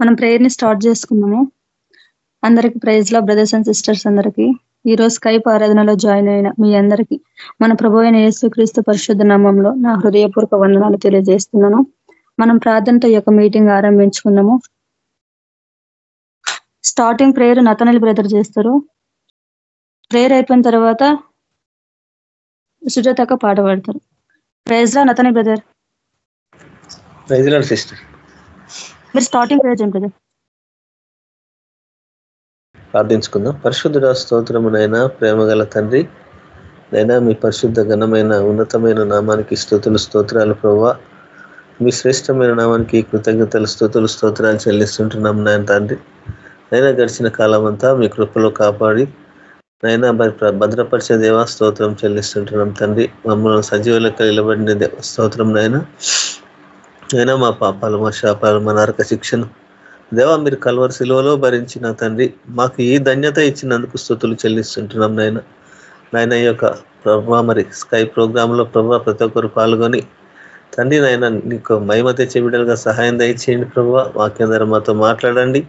మనం ప్రేయర్ని స్టార్ట్ చేసుకున్నాము. అందరికి ప్రైజ్లో బ్రదర్స్ అండ్ సిస్టర్స్ అందరికి. ఈ రోజు స్కైప్ ఆరాధనలో జాయిన్ అయిన మీ అందరికి మన ప్రభు అయిన యేసుక్రీస్తు పరిశుద్ధ నామంలో నా హృదయపూర్వక వందనాలు తెలియజేస్తున్నాను. మనం ప్రార్థనతో యొక్క మీటింగ్ ఆరంభించుకున్నాము. స్టార్టింగ్ ప్రేయర్ నతనల్ బ్రదర్ చేస్తారు. ప్రేయర్ అయిపోయిన తర్వాత సుజాతక పాట పాడతారు. ప్రైజ్ లా నతని బ్రదర్ సిస్టర్ మీరు స్టార్టింగ్ ప్రేయర్ చేయండి ప్రార్థించుకుందాం. పరిశుద్ధుడ స్తోత్రమునైనా ప్రేమ గల తండ్రి నైనా మీ పరిశుద్ధ ఘనమైన ఉన్నతమైన నామానికి స్థుతులు స్తోత్రాలు ప్రభా మీ శ్రేష్టమైన నామానికి కృతజ్ఞతలు స్థుతులు స్తోత్రాలు చెల్లిస్తుంటున్నాం నాయన తండ్రి. నైనా గడిచిన కాలం అంతా మీ కృపలో కాపాడి నైనా భద్రపరిచే దేవా స్తోత్రం చెల్లిస్తుంటున్నాం తండ్రి. మమ్మల్ని సజీవులకు నిలబడిన స్తోత్రం నైనా అయినా మా పాపాలు మా శాపాలు మా నరక శిక్షను. దేవా మీరు కల్వర్ శిలువలో భరించిన తండ్రి మాకు ఈ ధన్యత ఇచ్చినందుకు స్థుతులు చెల్లిస్తుంటున్నాం నాయన. నాయన ఈ యొక్క ప్రభా మరి స్కై ప్రోగ్రాంలో ప్రభా ప్రతి ఒక్కరు పాల్గొని తండ్రి నాయన నీకు మహిమ తెచ్చే బిడ్డలుగా సహాయం దయచేయండి ప్రభా. వాక్యం ద్వారా మాతో మాట్లాడండి.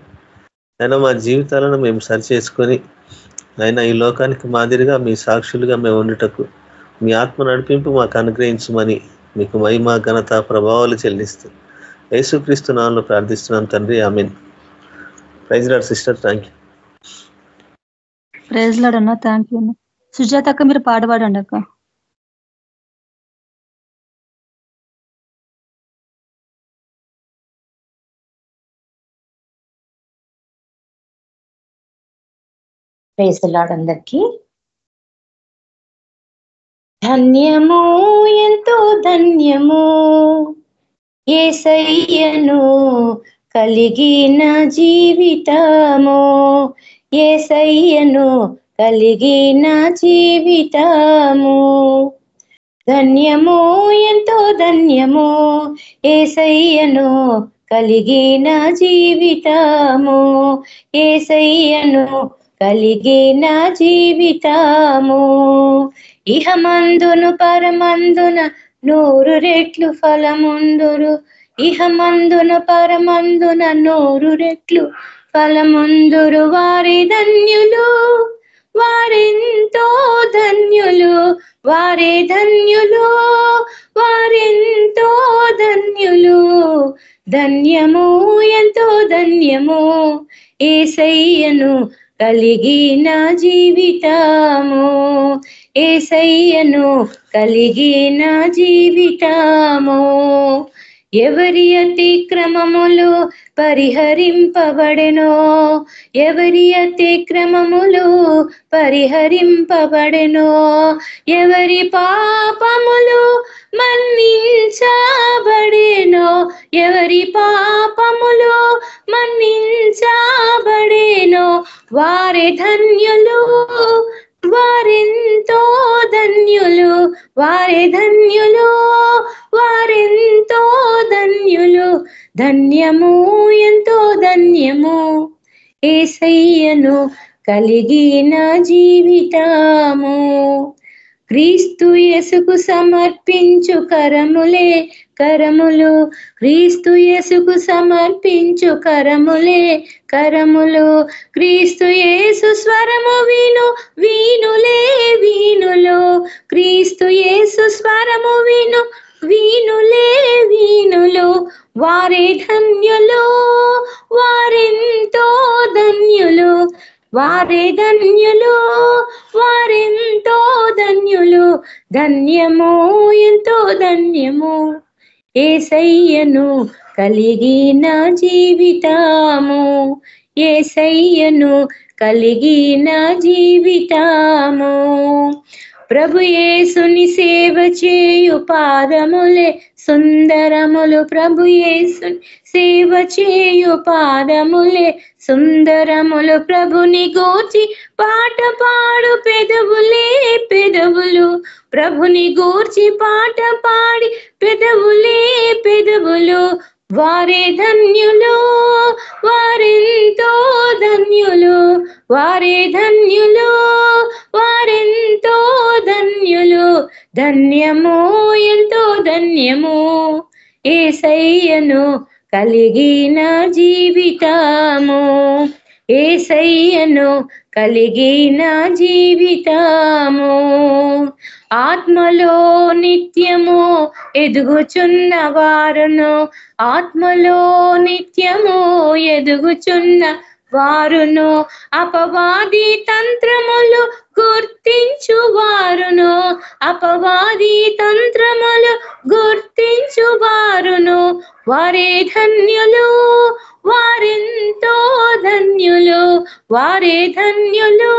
అయినా మా జీవితాలను మేము సరిచేసుకొని అయినా ఈ లోకానికి మాదిరిగా మీ సాక్షులుగా మేము ఉండటకు మీ ఆత్మ నడిపింపు మాకు అనుగ్రహించమని మీకు మహిమ ఘనత ప్రభావాలు చెల్లిస్తూ యేసుక్రీస్తు నామంలో ప్రార్థిస్తున్నాం తండ్రి. Amen. Praise lord sister thank you. Praise lord అన్న థ్యాంక్ యూ సుజాత అక్క మీరు పాట పాడండి అక్క. ప్రైజ్ లాడ్ అందరికీ. ధన్యము ఎంతో ధన్యము. ఏసయ్యను కలిగిన జీవితము. ఏసయ్యను కలిగిన జీవితము. ధన్యము ఎంతో ధన్యము. ఏసయ్యను కలిగిన జీవితము. ఏసయ్యను కలిగిన జీవితము. ఇహమందును పరమందున నూరు రెట్లు ఫలముందురు. ఇహమందున పరమందున నూరు రెట్లు ఫలముందురు. వారి ధన్యులు వారెంతో ధన్యులు వారే ధన్యులు వారెంతో ధన్యులు. ధన్యము ఎంతో ధన్యము ఏసయ్యను కలిగిన జీవితము. ఏసయ్యను కలిగిన జీవితము. ఎవరి అతిక్రమములు పరిహరింపబడెనో? ఎవరి అతిక్రమములు పరిహరింపబడెనో? ఎవరి పాపములు మన్నించబడేనో ఎవరి పాపములు మన్నించబడేనో వారే ధన్యులు వారెంతో ధన్యులు వారే ధన్యులు వారెంతో ధన్యులు. ధన్యము ఎంతో ధన్యము. ఏసయ్యను కలిగిన జీవితము. క్రీస్తు యసుకు సమర్పించు కరములే కరములు. క్రీస్తు యేసుకు సమర్పించు కరములే కరములు. క్రీస్తు యేసు స్వరము వీను వీనులే వీనులు క్రీస్తు యేసు స్వరము వీను వీనులే వీనులు వారే ధన్యులు వారెంతో ధన్యులు. వారే ధన్యులు వారెంతో ధన్యులు ధన్యము ఎంతో ధన్యము. ఏసయ్యను కలిగిన జీవితము ఏసయ్యను కలిగిన జీవితము. ప్రభు ఏసుని సేవ చేయు పాదములే సుందరములు. ప్రభు ఏసుని సేవ చేయు పాదములే సుందరములు. ప్రభుని గోచి పాట పాడు పెదవులే పెదవులు. ప్రభుని గూర్చి పాట పాడి పెదవులే పెదవులు. వారే ధన్యులు వారెంతో ధన్యులు. వారే ధన్యులు ధన్యము ఎంతో ధన్యము. ఏసయ్యను కలిగిన జీవితము. ఏసయ్యను కలిగిన జీవితము. ఆత్మలో నిత్యము ఎదుగుచున్న వారును ఆత్మలో నిత్యము ఎదుగుచున్న వారును అపవాది తంత్రములు గుర్తించు వారును అపవాది తంత్రములు గుర్తించు వారును వారే ధన్యులు వారెంతో ధన్యులు. వారే ధన్యులు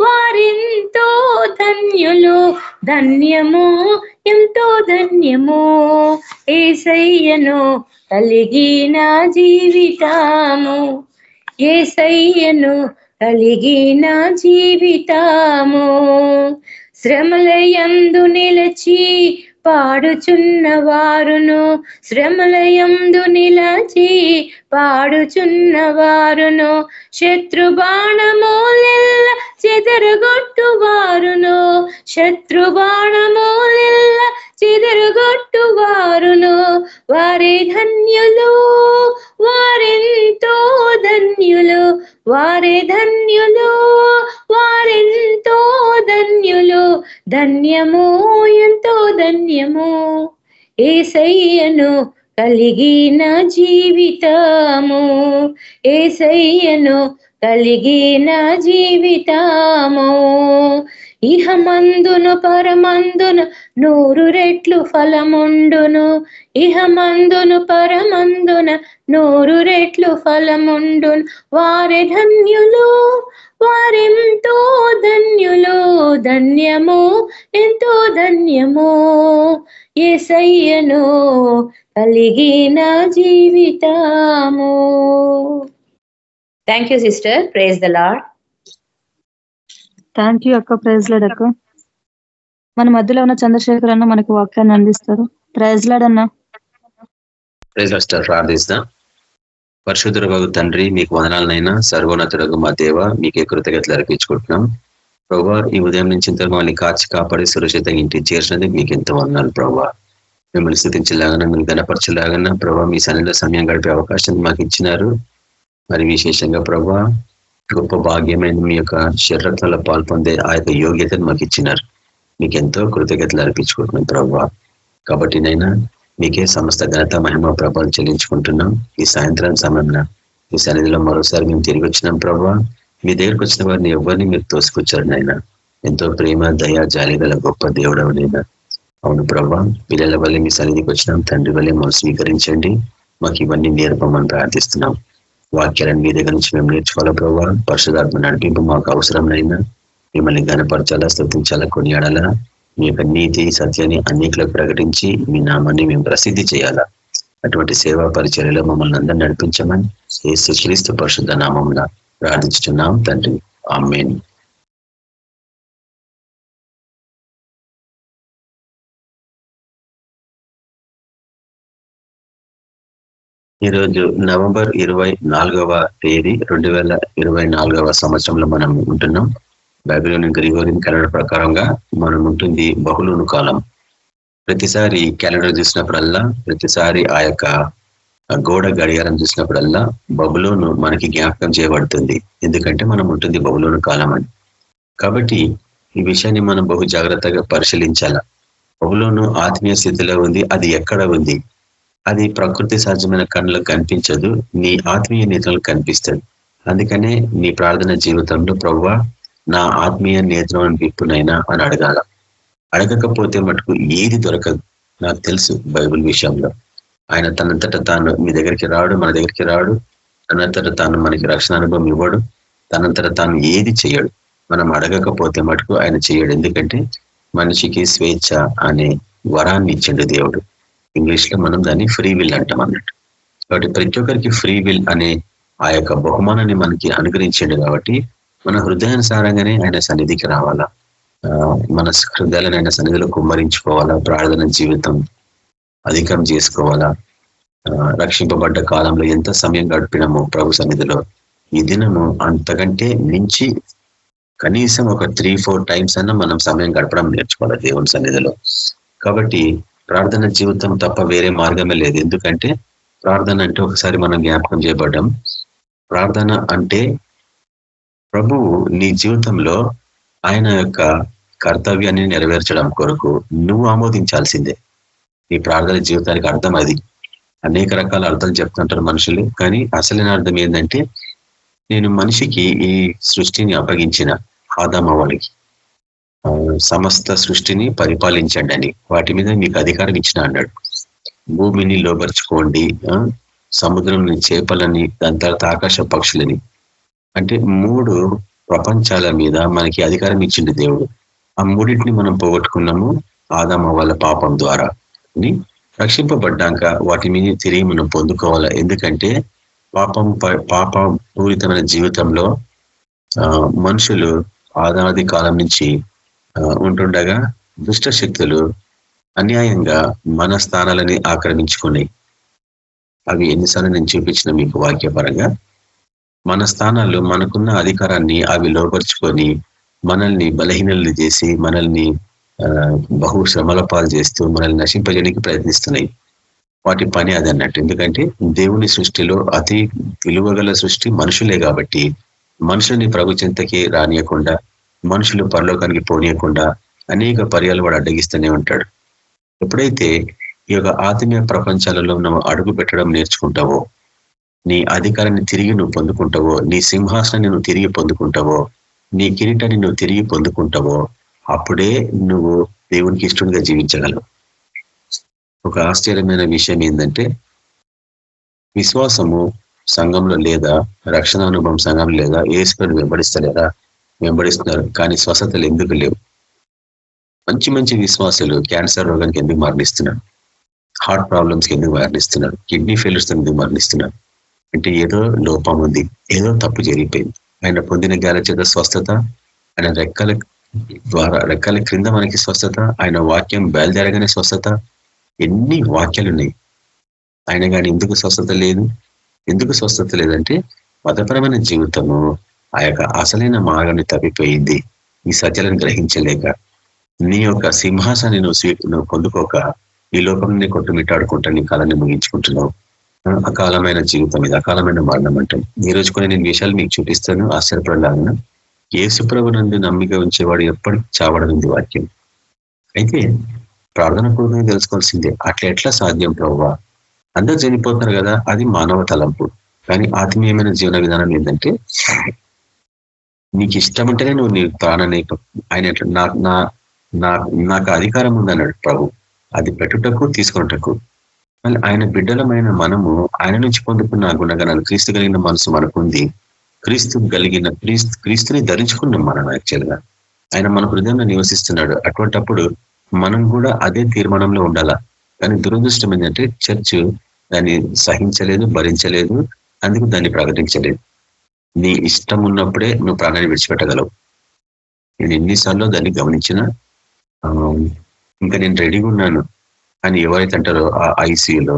వారెంతో ధన్యులు. ధన్యము ఎంతో ధన్యము. ఏసయ్యను కలిగిన జీవితాము. ఏసయ్యను కలిగిన జీవితాము. శ్రమలయందు నిలచి పాడుచున్న వారును శ్రమలయందు నిలచి పాడుచున్న వారును శత్రు చెదరగొట్టు వారును శత్రు చెదరుగొట్టువారును. చెదరగొట్టు వారును వారి ధన్యులు వారెంతో ధన్యులు. వారే ధన్యులు వారెంతో ధన్యులు. ధన్యము ఎంతో ధన్యము. ఏసయ్యను కలిగిన జీవితము. ఏసయ్యను కలిగిన జీవితము. ఇహమందును పరమందును నూరు రెట్లు ఫలముండును. ఇహమందును పరమందున నూరు రెట్లు ఫలముండును. వారి ధన్యులు వారెంతో ధన్యులు. ధన్యము ఎంతో ధన్యము. ఏసయ్యను కలిగిన జీవితము. Thank you sister praise the lord thank you అక్క. ప్రైజ్ లాడ్ అక్క. మన మధ్యలో ఉన్న చంద్రశేఖర్ అన్న మనకు వాక్యాన్ని అందిస్తారు. ప్రైజ్ లాడ్ అన్న. ప్రైజ్ లాస్టర్ ప్రార్థిస్తాం. తండ్రి మీకు వదనాలనైనా. సర్వోన్నతులకు మా దేవ మీకే కృతజ్ఞతలు అర్పించుకుంటున్నాం. ప్రభా ఈ ఉదయం నుంచి ఇంత మమ్మల్ని కాచి కాపాడి సురక్షితంగా ఇంటికి చేసినది మీకు ఎంతో వందనాలు ప్రభా. మిమ్మల్ని స్థితించలాగన మిమ్మల్ని గనపరచలాగన ప్రభా మీ సన్నిలో సమయం గడిపే అవకాశం మాకు ఇచ్చినారు. మరి విశేషంగా ప్రభా గొప్ప భాగ్యమైన మీ యొక్క శరీరంలో పాల్పొందే ఆ యొక్క యోగ్యతను మాకు ఇచ్చినారు. మీకు ఎంతో కృతజ్ఞతలు అర్పించుకుంటున్నాం ప్రభా. కాబట్టి నైనా మీకే సమస్త ఘనత మహిమ ప్రభావం చెల్లించుకుంటున్నాం. ఈ సాయంత్రం సమయంలో ఈ సన్నిధిలో మరోసారి మేము తిరిగి వచ్చినాం ప్రభావ మీ దగ్గరకు వచ్చిన వారిని ఎవరిని మీరు తోసుకొచ్చారు నాయన ఎంతో ప్రేమ దయ జాలి గల గొప్ప దేవుడవు నైనా. అవును ప్రభా పిల్లల వల్లే మీ సన్నిధికి వచ్చినాం. తండ్రి వల్లే మనం స్వీకరించండి. మాకు ఇవన్నీ నేర్పమని ప్రార్థిస్తున్నాం. వాక్యాలను మీ దగ్గర నుంచి మేము నేర్చుకోవాలా ప్రభావ పరిశుధాత్మ నడిపింపు మాకు అవసరమైనా మిమ్మల్ని గనపరచాలా స్థుతించాలా కొనియాడాలా? మీ యొక్క నీతి సత్యాన్ని అన్నిటిలోకి ప్రకటించి మీ నామాన్ని మేము ప్రసిద్ధి చేయాలా? అటువంటి సేవా పరిచర్యలో మమ్మల్ని అందరూ నడిపించమని యేసు క్రీస్తు పరిశుద్ధ నామంలో ప్రార్థించుతున్నాం తండ్రి. ఆమెను. ఈరోజు నవంబర్ ఇరవై నాలుగవ తేదీ రెండు వేల ఇరవై నాలుగవ సంవత్సరంలో మనం ఉంటున్నాం. బైబిలోని గ్రిగోరియన్ క్యాలెండర్ ప్రకారంగా మనం ఉంటుంది బహుళను కాలం. ప్రతిసారి క్యాలెండర్ చూసినప్పుడల్లా ప్రతిసారి ఆ యొక్క గోడ గడియారం చూసినప్పుడల్లా బబులోను మనకి జ్ఞాపకం చేయబడుతుంది. ఎందుకంటే మనం ఉంటుంది బహుళను కాలం అని. కాబట్టి ఈ విషయాన్ని మనం బహు జాగ్రత్తగా పరిశీలించాల. బహులోను ఆత్మీయ స్థితిలో ఉంది అది ఎక్కడ ఉంది? అది ప్రకృతి సహజమైన కళ్ళకు కనిపించదు నీ ఆత్మీయ నేత్రాలకు కనిపిస్తుంది. అందుకనే నీ ప్రార్థన జీవితంలో ప్రవ్వ నా ఆత్మీయ నేత్రం విప్పునైనా అని అడగాల. అడగకపోతే మటుకు ఏది దొరకదు నాకు తెలుసు బైబిల్ విషయంలో. ఆయన తనంతట తాను మీ దగ్గరికి రాడు మన దగ్గరికి రాడు. తనంతట తాను మనకి రక్షణ అనుభవం ఇవ్వడు. తనంతట తాను ఏది చేయడు. మనం అడగకపోతే మటుకు ఆయన చేయడు. ఎందుకంటే మనిషికి స్వేచ్ఛ అనే వరాన్ని ఇచ్చిండు దేవుడు. ఇంగ్లీష్లో మనం దాన్ని ఫ్రీ విల్ అంటాం అన్నట్టు. కాబట్టి ప్రతి ఒక్కరికి ఫ్రీ విల్ అనే ఆ యొక్క బహుమానాన్ని మనకి అనుగ్రహించండు కాబట్టి మన హృదయానుసారంగానే ఆయన సన్నిధికి రావాలా? మన హృదయాలను ఆయన సన్నిధిలో కుమ్మరించుకోవాలా? ప్రార్థన జీవితం అధికం చేసుకోవాలా? రక్షింపబడ్డ కాలంలో ఎంత సమయం గడిపినామో ప్రభు సన్నిధిలో ఈ దినము అంతకంటే మించి కనీసం ఒక త్రీ ఫోర్ టైమ్స్ అన్న మనం సమయం గడపడం నేర్చుకోవాలి దేవుని సన్నిధిలో? కాబట్టి ప్రార్థన జీవితం తప్ప వేరే మార్గమే లేదు. ఎందుకంటే ప్రార్థన అంటే ఒకసారి మనం జ్ఞాపకం చేయబడ్డం. ప్రార్థన అంటే ప్రభువు నీ జీవితంలో ఆయన యొక్క కర్తవ్యాన్ని నెరవేర్చడం కొరకు నువ్వు ఆమోదించాల్సిందే. నీ ప్రార్థన జీవితానికి అర్థం అది. అనేక రకాల అర్థాలు చెప్తుంటారు మనుషులు. కానీ అసలైన అర్థం ఏంటంటే నేను మనిషికి ఈ సృష్టిని అప్పగించిన ఆదామవాళ్ళకి సమస్త సృష్టిని పరిపాలించండి అని. వాటి మీద మీకు అధికారం ఇచ్చిన అన్నాడు. భూమిని లోపరుచుకోండి సముద్రంని చేపలని దాని తర్వాత ఆకాశ పక్షులని. అంటే మూడు ప్రపంచాల మీద మనకి అధికారం ఇచ్చింది దేవుడు. ఆ మూడింటిని మనం పోగొట్టుకున్నాము ఆదామ వాళ్ళ పాపం ద్వారా. అని రక్షింపబడ్డాక వాటి మీద తిరిగి మనం పొందుకోవాలి? ఎందుకంటే పాపం పాప పూరితమైన జీవితంలో మనుషులు ఆదాది కాలం నుంచి ఉంటుండగా దుష్ట శక్తులు అన్యాయంగా మన స్థానాలని ఆక్రమించుకున్నాయి అవి ఎన్నిసార్లు నేను చూపించిన మీకు వాక్యపరంగా మన స్థానాలు మనకున్న అధికారాన్ని అవి లోపరుచుకొని మనల్ని బలహీనల్ని చేసి మనల్ని బహు శ్రమల పాలు చేస్తూ మనల్ని నశింపజేయడానికి ప్రయత్నిస్తున్నాయి. వాటి పని అది అన్నట్టు. ఎందుకంటే దేవుని సృష్టిలో అతి విలువగల సృష్టి మనుషులే కాబట్టి మనుషుల్ని ప్రభు చింతకి రానియకుండా మనుషులు పరలోకానికి పోనీయకుండా అనేక పర్యాలు వాడు అడ్డగిస్తూనే ఉంటాడు. ఎప్పుడైతే ఈ యొక్క ఆత్మీయ ప్రపంచాలలో నువ్వు అడుగు పెట్టడం నేర్చుకుంటావో నీ అధికారాన్ని తిరిగి నువ్వు పొందుకుంటావో నీ సింహాసనాన్ని నువ్వు తిరిగి పొందుకుంటావో నీ కిరీటాన్ని నువ్వు తిరిగి పొందుకుంటావో అప్పుడే నువ్వు దేవునికి ఇష్టంగా జీవించగలవు. ఒక ఆశ్చర్యమైన విషయం ఏంటంటే విశ్వాసము సంఘంలో లేదా రక్షణ అనుభవం సంఘంలో లేదా ఏసుకొని వెంబడిస్తలేదా? వెంబడిస్తున్నారు. కానీ స్వస్థతలు ఎందుకు లేవు? మంచి మంచి విశ్వాసాలు క్యాన్సర్ రోగానికి ఎందుకు మరణిస్తున్నారు? హార్ట్ ప్రాబ్లమ్స్కి ఎందుకు మరణిస్తున్నారు? కిడ్నీ ఫెయిల్యూర్స్ ఎందుకు మరణిస్తున్నారు? అంటే ఏదో లోపం ఉంది ఏదో తప్పు జరిగిపోయింది. ఆయన పొందిన గాల చేత స్వస్థత ఆయన రెక్కల ద్వారా రెక్కల క్రింద మనకి స్వస్థత ఆయన వాక్యం బయలుదేరగానే స్వస్థత ఎన్ని వాక్యాలు ఉన్నాయి ఆయన కానీ ఎందుకు స్వస్థత లేదు? ఎందుకు స్వస్థత లేదంటే మతపరమైన జీవితము ఆ యొక్క అసలైన మార్గాన్ని తప్పిపోయింది. ఈ సత్యాలను గ్రహించలేక. నీ యొక్క సింహాసాన్ని నువ్వు స్వీ నువ్వు పొందుకోక ఈ లోకంని కొట్టుమిట్టాడుకుంటా నీ కాలాన్ని ముగించుకుంటున్నావు. అకాలమైన జీవితం ఇది అకాలమైన మరణం అంటే. ఈ రోజు కొన్ని నేను విషయాలు మీకు చూపిస్తాను ఆశ్చర్యపడలాగిన ఏసుప్రభు నందు నమ్మిక ఉంచేవాడు ఎప్పటికీ చావడనుంది వాక్యం. అయితే ప్రార్థన పూర్వకంగా తెలుసుకోవాల్సిందే అట్లా ఎట్లా సాధ్యం ప్రభావ అందరు చనిపోతున్నారు కదా అది మానవ తలంపు. కానీ ఆత్మీయమైన జీవన విధానం ఏంటంటే నీకు ఇష్టం ఉంటేనే నువ్వు నీ ప్రాణాన్ని ఆయన నా నాకు అధికారం ఉందన్నాడు ప్రభు. అది పెట్టుటకు తీసుకున్నటకు. మళ్ళీ ఆయన బిడ్డలమైన మనము ఆయన నుంచి పొందుకున్న గుణగణాలు క్రీస్తు కలిగిన మనసు మనకుంది. క్రీస్తు కలిగిన క్రీస్తు క్రీస్తుని ధరించుకున్నాం మనం యాక్చువల్గా. ఆయన మన హృదయంలో నివసిస్తున్నాడు. అటువంటప్పుడు మనం కూడా అదే తీర్మానంలో ఉండాలా? కానీ దురదృష్టం ఏంటంటే చర్చ్ దాన్ని సహించలేదు భరించలేదు అందుకు దాన్ని ప్రకటించలేదు. నీ ఇష్టం ఉన్నప్పుడే నువ్వు ప్రాణాన్ని విడిచిపెట్టగలవు. నేను ఎన్నిసార్లు దాన్ని గమనించిన ఇంకా నేను రెడీగా ఉన్నాను. అని ఎవరైతే అంటారో ఆ ఐసీయూలో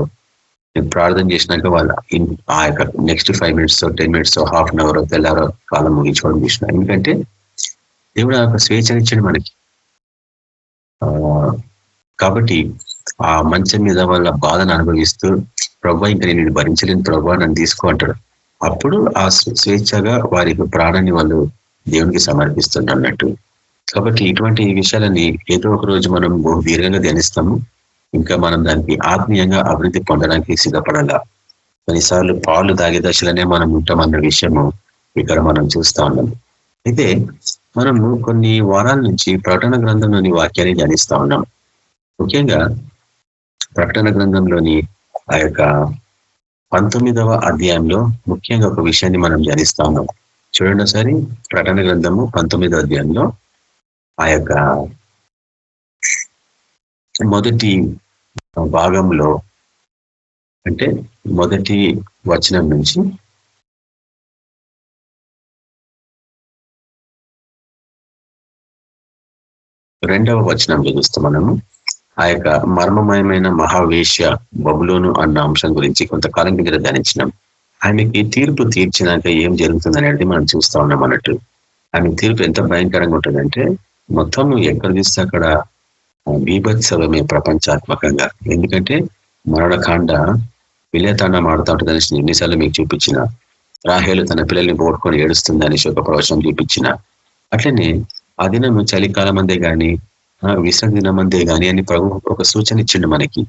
నేను ప్రార్థన చేసినాక వాళ్ళ ఆ యొక్క next five minutes ten minutes half an hour తెల్లారో కాలం ముగించుకోవడం చూసిన. ఎందుకంటే దేవుడు ఆ యొక్క స్వేచ్ఛనిచ్చాడు మనకి. కాబట్టి ఆ మంచం మీద వాళ్ళ బాధను అనుభవిస్తూ ప్రభా ఇంకా నేను భరించలేని. ప్రభా నన్ను తీసుకో అంటాడు. అప్పుడు ఆ స్వేచ్ఛగా వారి ప్రాణాన్ని వాళ్ళు దేవునికి సమర్పిస్తున్నట్టు కాబట్టి ఇటువంటి విషయాలని ఏదో ఒక రోజు మనం దీర్ఘంగా ధ్యానిస్తాము. ఇంకా మనం దానికి ఆత్మీయంగా అభివృద్ధి పొందడానికి సిద్ధపడాలా? కొన్నిసార్లు పాలు దాగే దశలనే మనం ఉంటామన్న విషయము ఇక్కడ మనం చూస్తా ఉన్నాం అయితే మనము కొన్ని వారాల నుంచి ప్రకటన గ్రంథంలోని వాక్యాన్ని ధ్యానిస్తా ఉన్నాం. ముఖ్యంగా ప్రకటన గ్రంథంలోని ఆ యొక్క పంతొమ్మిదవ అధ్యాయంలో ముఖ్యంగా ఒక విషయాన్ని మనం ధ్యానిస్తా ఉన్నాం. చూడండి ఒకసారి ప్రకటన గ్రంథము పంతొమ్మిదవ అధ్యాయంలో ఆ యొక్క మొదటి భాగంలో అంటే మొదటి వచనం నుంచి రెండవ వచనంలో చూస్తాం మనము. ఆ యొక్క మర్మమయమైన మహావేశ్య బబులోను అన్న అంశం గురించి కొంతకాలం కింద ధ్యానించినాం. ఆమెకి తీర్పు తీర్చినాక ఏం జరుగుతుంది అనేది మనం చూస్తా ఉన్నాం అన్నట్టు. ఆమె తీర్పు ఎంత భయంకరంగా ఉంటుందంటే మొత్తం ఎక్కడ చూస్తే అక్కడ బీభత్సవమే ప్రపంచాత్మకంగా. ఎందుకంటే మరణకాండ విలేతాండం ఆడుతూ ఉంటుంది అనేసి ఎన్నిసార్లు మీకు చూపించిన. రాహేలు తన పిల్లల్ని పోగొట్టుకొని ఏడుస్తుంది అనేసి ఒక ప్రవచనం చూపించిన. అట్లనే ఆ దినం చలికాలం అందే కానీ విశ్రాంతి దినమందే కానీ గాని అని ప్రభు ఒక సూచన ఇచ్చిండు మనకి.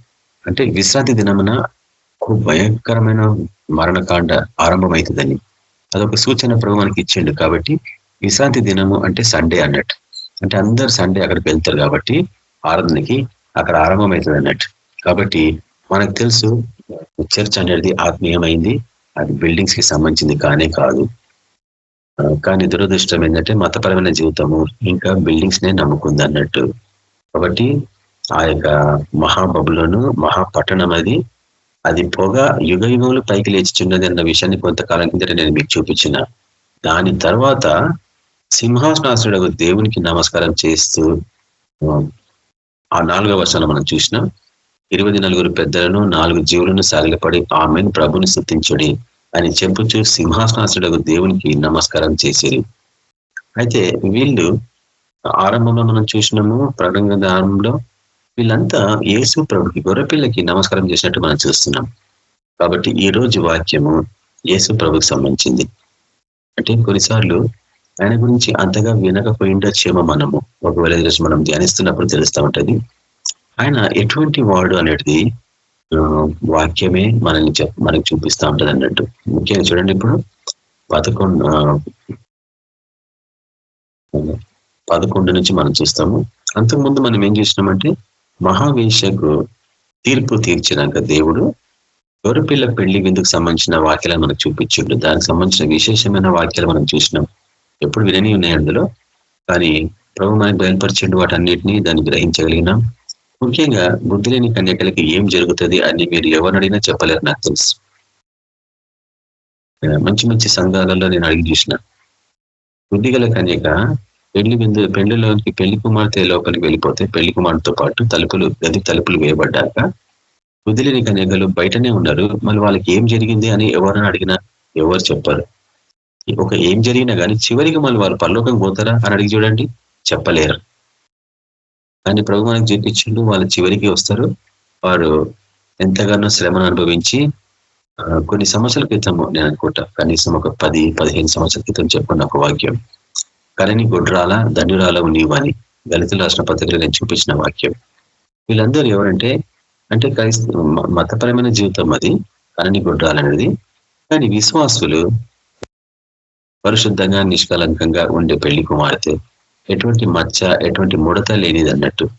అంటే విశ్రాంతి దినమున భయంకరమైన మరణకాండ ఆరంభమవుతుందని అదొక సూచన ప్రభు మనకి ఇచ్చిండు కాబట్టి విశ్రాంతి దినము అంటే సండే అన్నట్టు. అంటే అందరు సండే అక్కడికి వెళ్తారు కాబట్టి ఆరాధనకి అక్కడ ఆరంభమవుతుంది అన్నట్టు కాబట్టి మనకు తెలుసు చర్చ్ అనేది ఆత్మీయమైంది. అది బిల్డింగ్స్కి సంబంధించింది కానే కాదు. కానీ దురదృష్టం ఏంటంటే మతపరమైన జీవితము ఇంకా బిల్డింగ్స్ నే నమ్ముకుంది అన్నట్టు. కాబట్టి ఆ యొక్క మహాబబులను మహాపట్టణం అది అది పొగ యుగ యుగములు పైకి లేచిచున్నది అన్న విషయాన్ని కొంతకాలం కింద నేను మీకు చూపించిన. దాని తర్వాత సింహాసనాసుడు దేవునికి నమస్కారం చేస్తూ ఆ, నాలుగో వర్షాలు మనం చూసినాం. ఇరవై నలుగురు పెద్దలను నాలుగు జీవులను సాగిలపడి ఆమెను ప్రభుని శుద్ధించుడి అని చెప్పుచూ సింహాసనాసుడు దేవునికి నమస్కారం చేసేది అయితే వీళ్ళు ఆరంభంలో మనం చూసినాము ప్రకటన ఆరంభంలో వీళ్ళంతా యేసు ప్రభుకి గొర్రెపిల్లకి నమస్కారం చేసినట్టు మనం చూస్తున్నాం. కాబట్టి ఈ రోజు వాక్యము యేసు ప్రభుకి సంబంధించింది. అంటే కొన్నిసార్లు ఆయన గురించి అంతగా వినకపోయిండొచ్చేమో మనము. ఒకవేళ ఈరోజు మనం ధ్యానిస్తున్నప్పుడు తెలుస్తూ ఉంటుంది. ఆయన ఎటువంటి వాడు అనేది వాక్యమే మనల్ని మనకి చూపిస్తూ ఉంటది అన్నట్టు. ముఖ్యంగా చూడండి ఇప్పుడు. పదకొండు పదకొండు నుంచి మనం చూస్తాము. అంతకుముందు మనం ఏం చేసినామంటే మహావేషకు తీర్పు తీర్చినాక దేవుడు గొర్రెపిల్ల పెళ్ళి విందుకు సంబంధించిన వాక్యాలను మనకు చూపించుడు. దానికి సంబంధించిన విశేషమైన వాక్యాలు మనం చూసినాం. ఎప్పుడు వినని ఉన్నాయి అందులో. కానీ ప్రభు మనకి బయలుపరిచిండు వాటన్నిటినీ దాన్ని గ్రహించగలిగినాం. ముఖ్యంగా బుద్ధి లేని కన్యకలకి ఏం జరుగుతుంది అని మీరు ఎవరిని అడిగినా చెప్పలేరు నాకు తెలుసు. మంచి మంచి సంఘాలలో నేను అడిగి చూసిన. బుద్ధిగల కన్యక పెళ్ళి బిందు పెళ్ళిలోకి పెళ్ళి కుమార్తె లోపలికి వెళ్ళిపోతే పెళ్ళి కుమార్తెతో పాటు తలుపులు గది తలుపులు వేయబడ్డాక బుద్ధి లేని కన్యకలు బయటనే ఉన్నారు మళ్ళీ వాళ్ళకి ఏం జరిగింది అని ఎవరైనా అడిగినా ఎవరు చెప్పరు. ఒక ఏం జరిగినా కానీ చివరికి మళ్ళీ వాళ్ళు పరలోకం పోతారా అని అడిగి చూడండి చెప్పలేరు. కానీ ప్రభు మనకు చూపించిండు. వాళ్ళు చివరికి వస్తారు. వారు ఎంతగానో శ్రమను అనుభవించి కొన్ని సంవత్సరాల క్రితం నేను అనుకుంటా కనీసం ఒక పది పదిహేను సంవత్సరాల క్రితం చెప్పుకున్న ఒక వాక్యం. కరణి గుడ్రాల దండురాలవు నీవని దళితులు రాష్ట్ర పత్రికలు నేను చూపించిన వాక్యం. వీళ్ళందరూ ఎవరంటే అంటే క్రైస్త మతపరమైన జీవితం అది కరణి గుడ్రాలనేది అనేది. కానీ విశ్వాసులు పరిశుద్ధంగా నిష్కలంకంగా ఉండే పెళ్ళి కుమార్తె ఎటువంటి మచ్చ ఎటువంటి ముడత లేనిది అన్నట్టు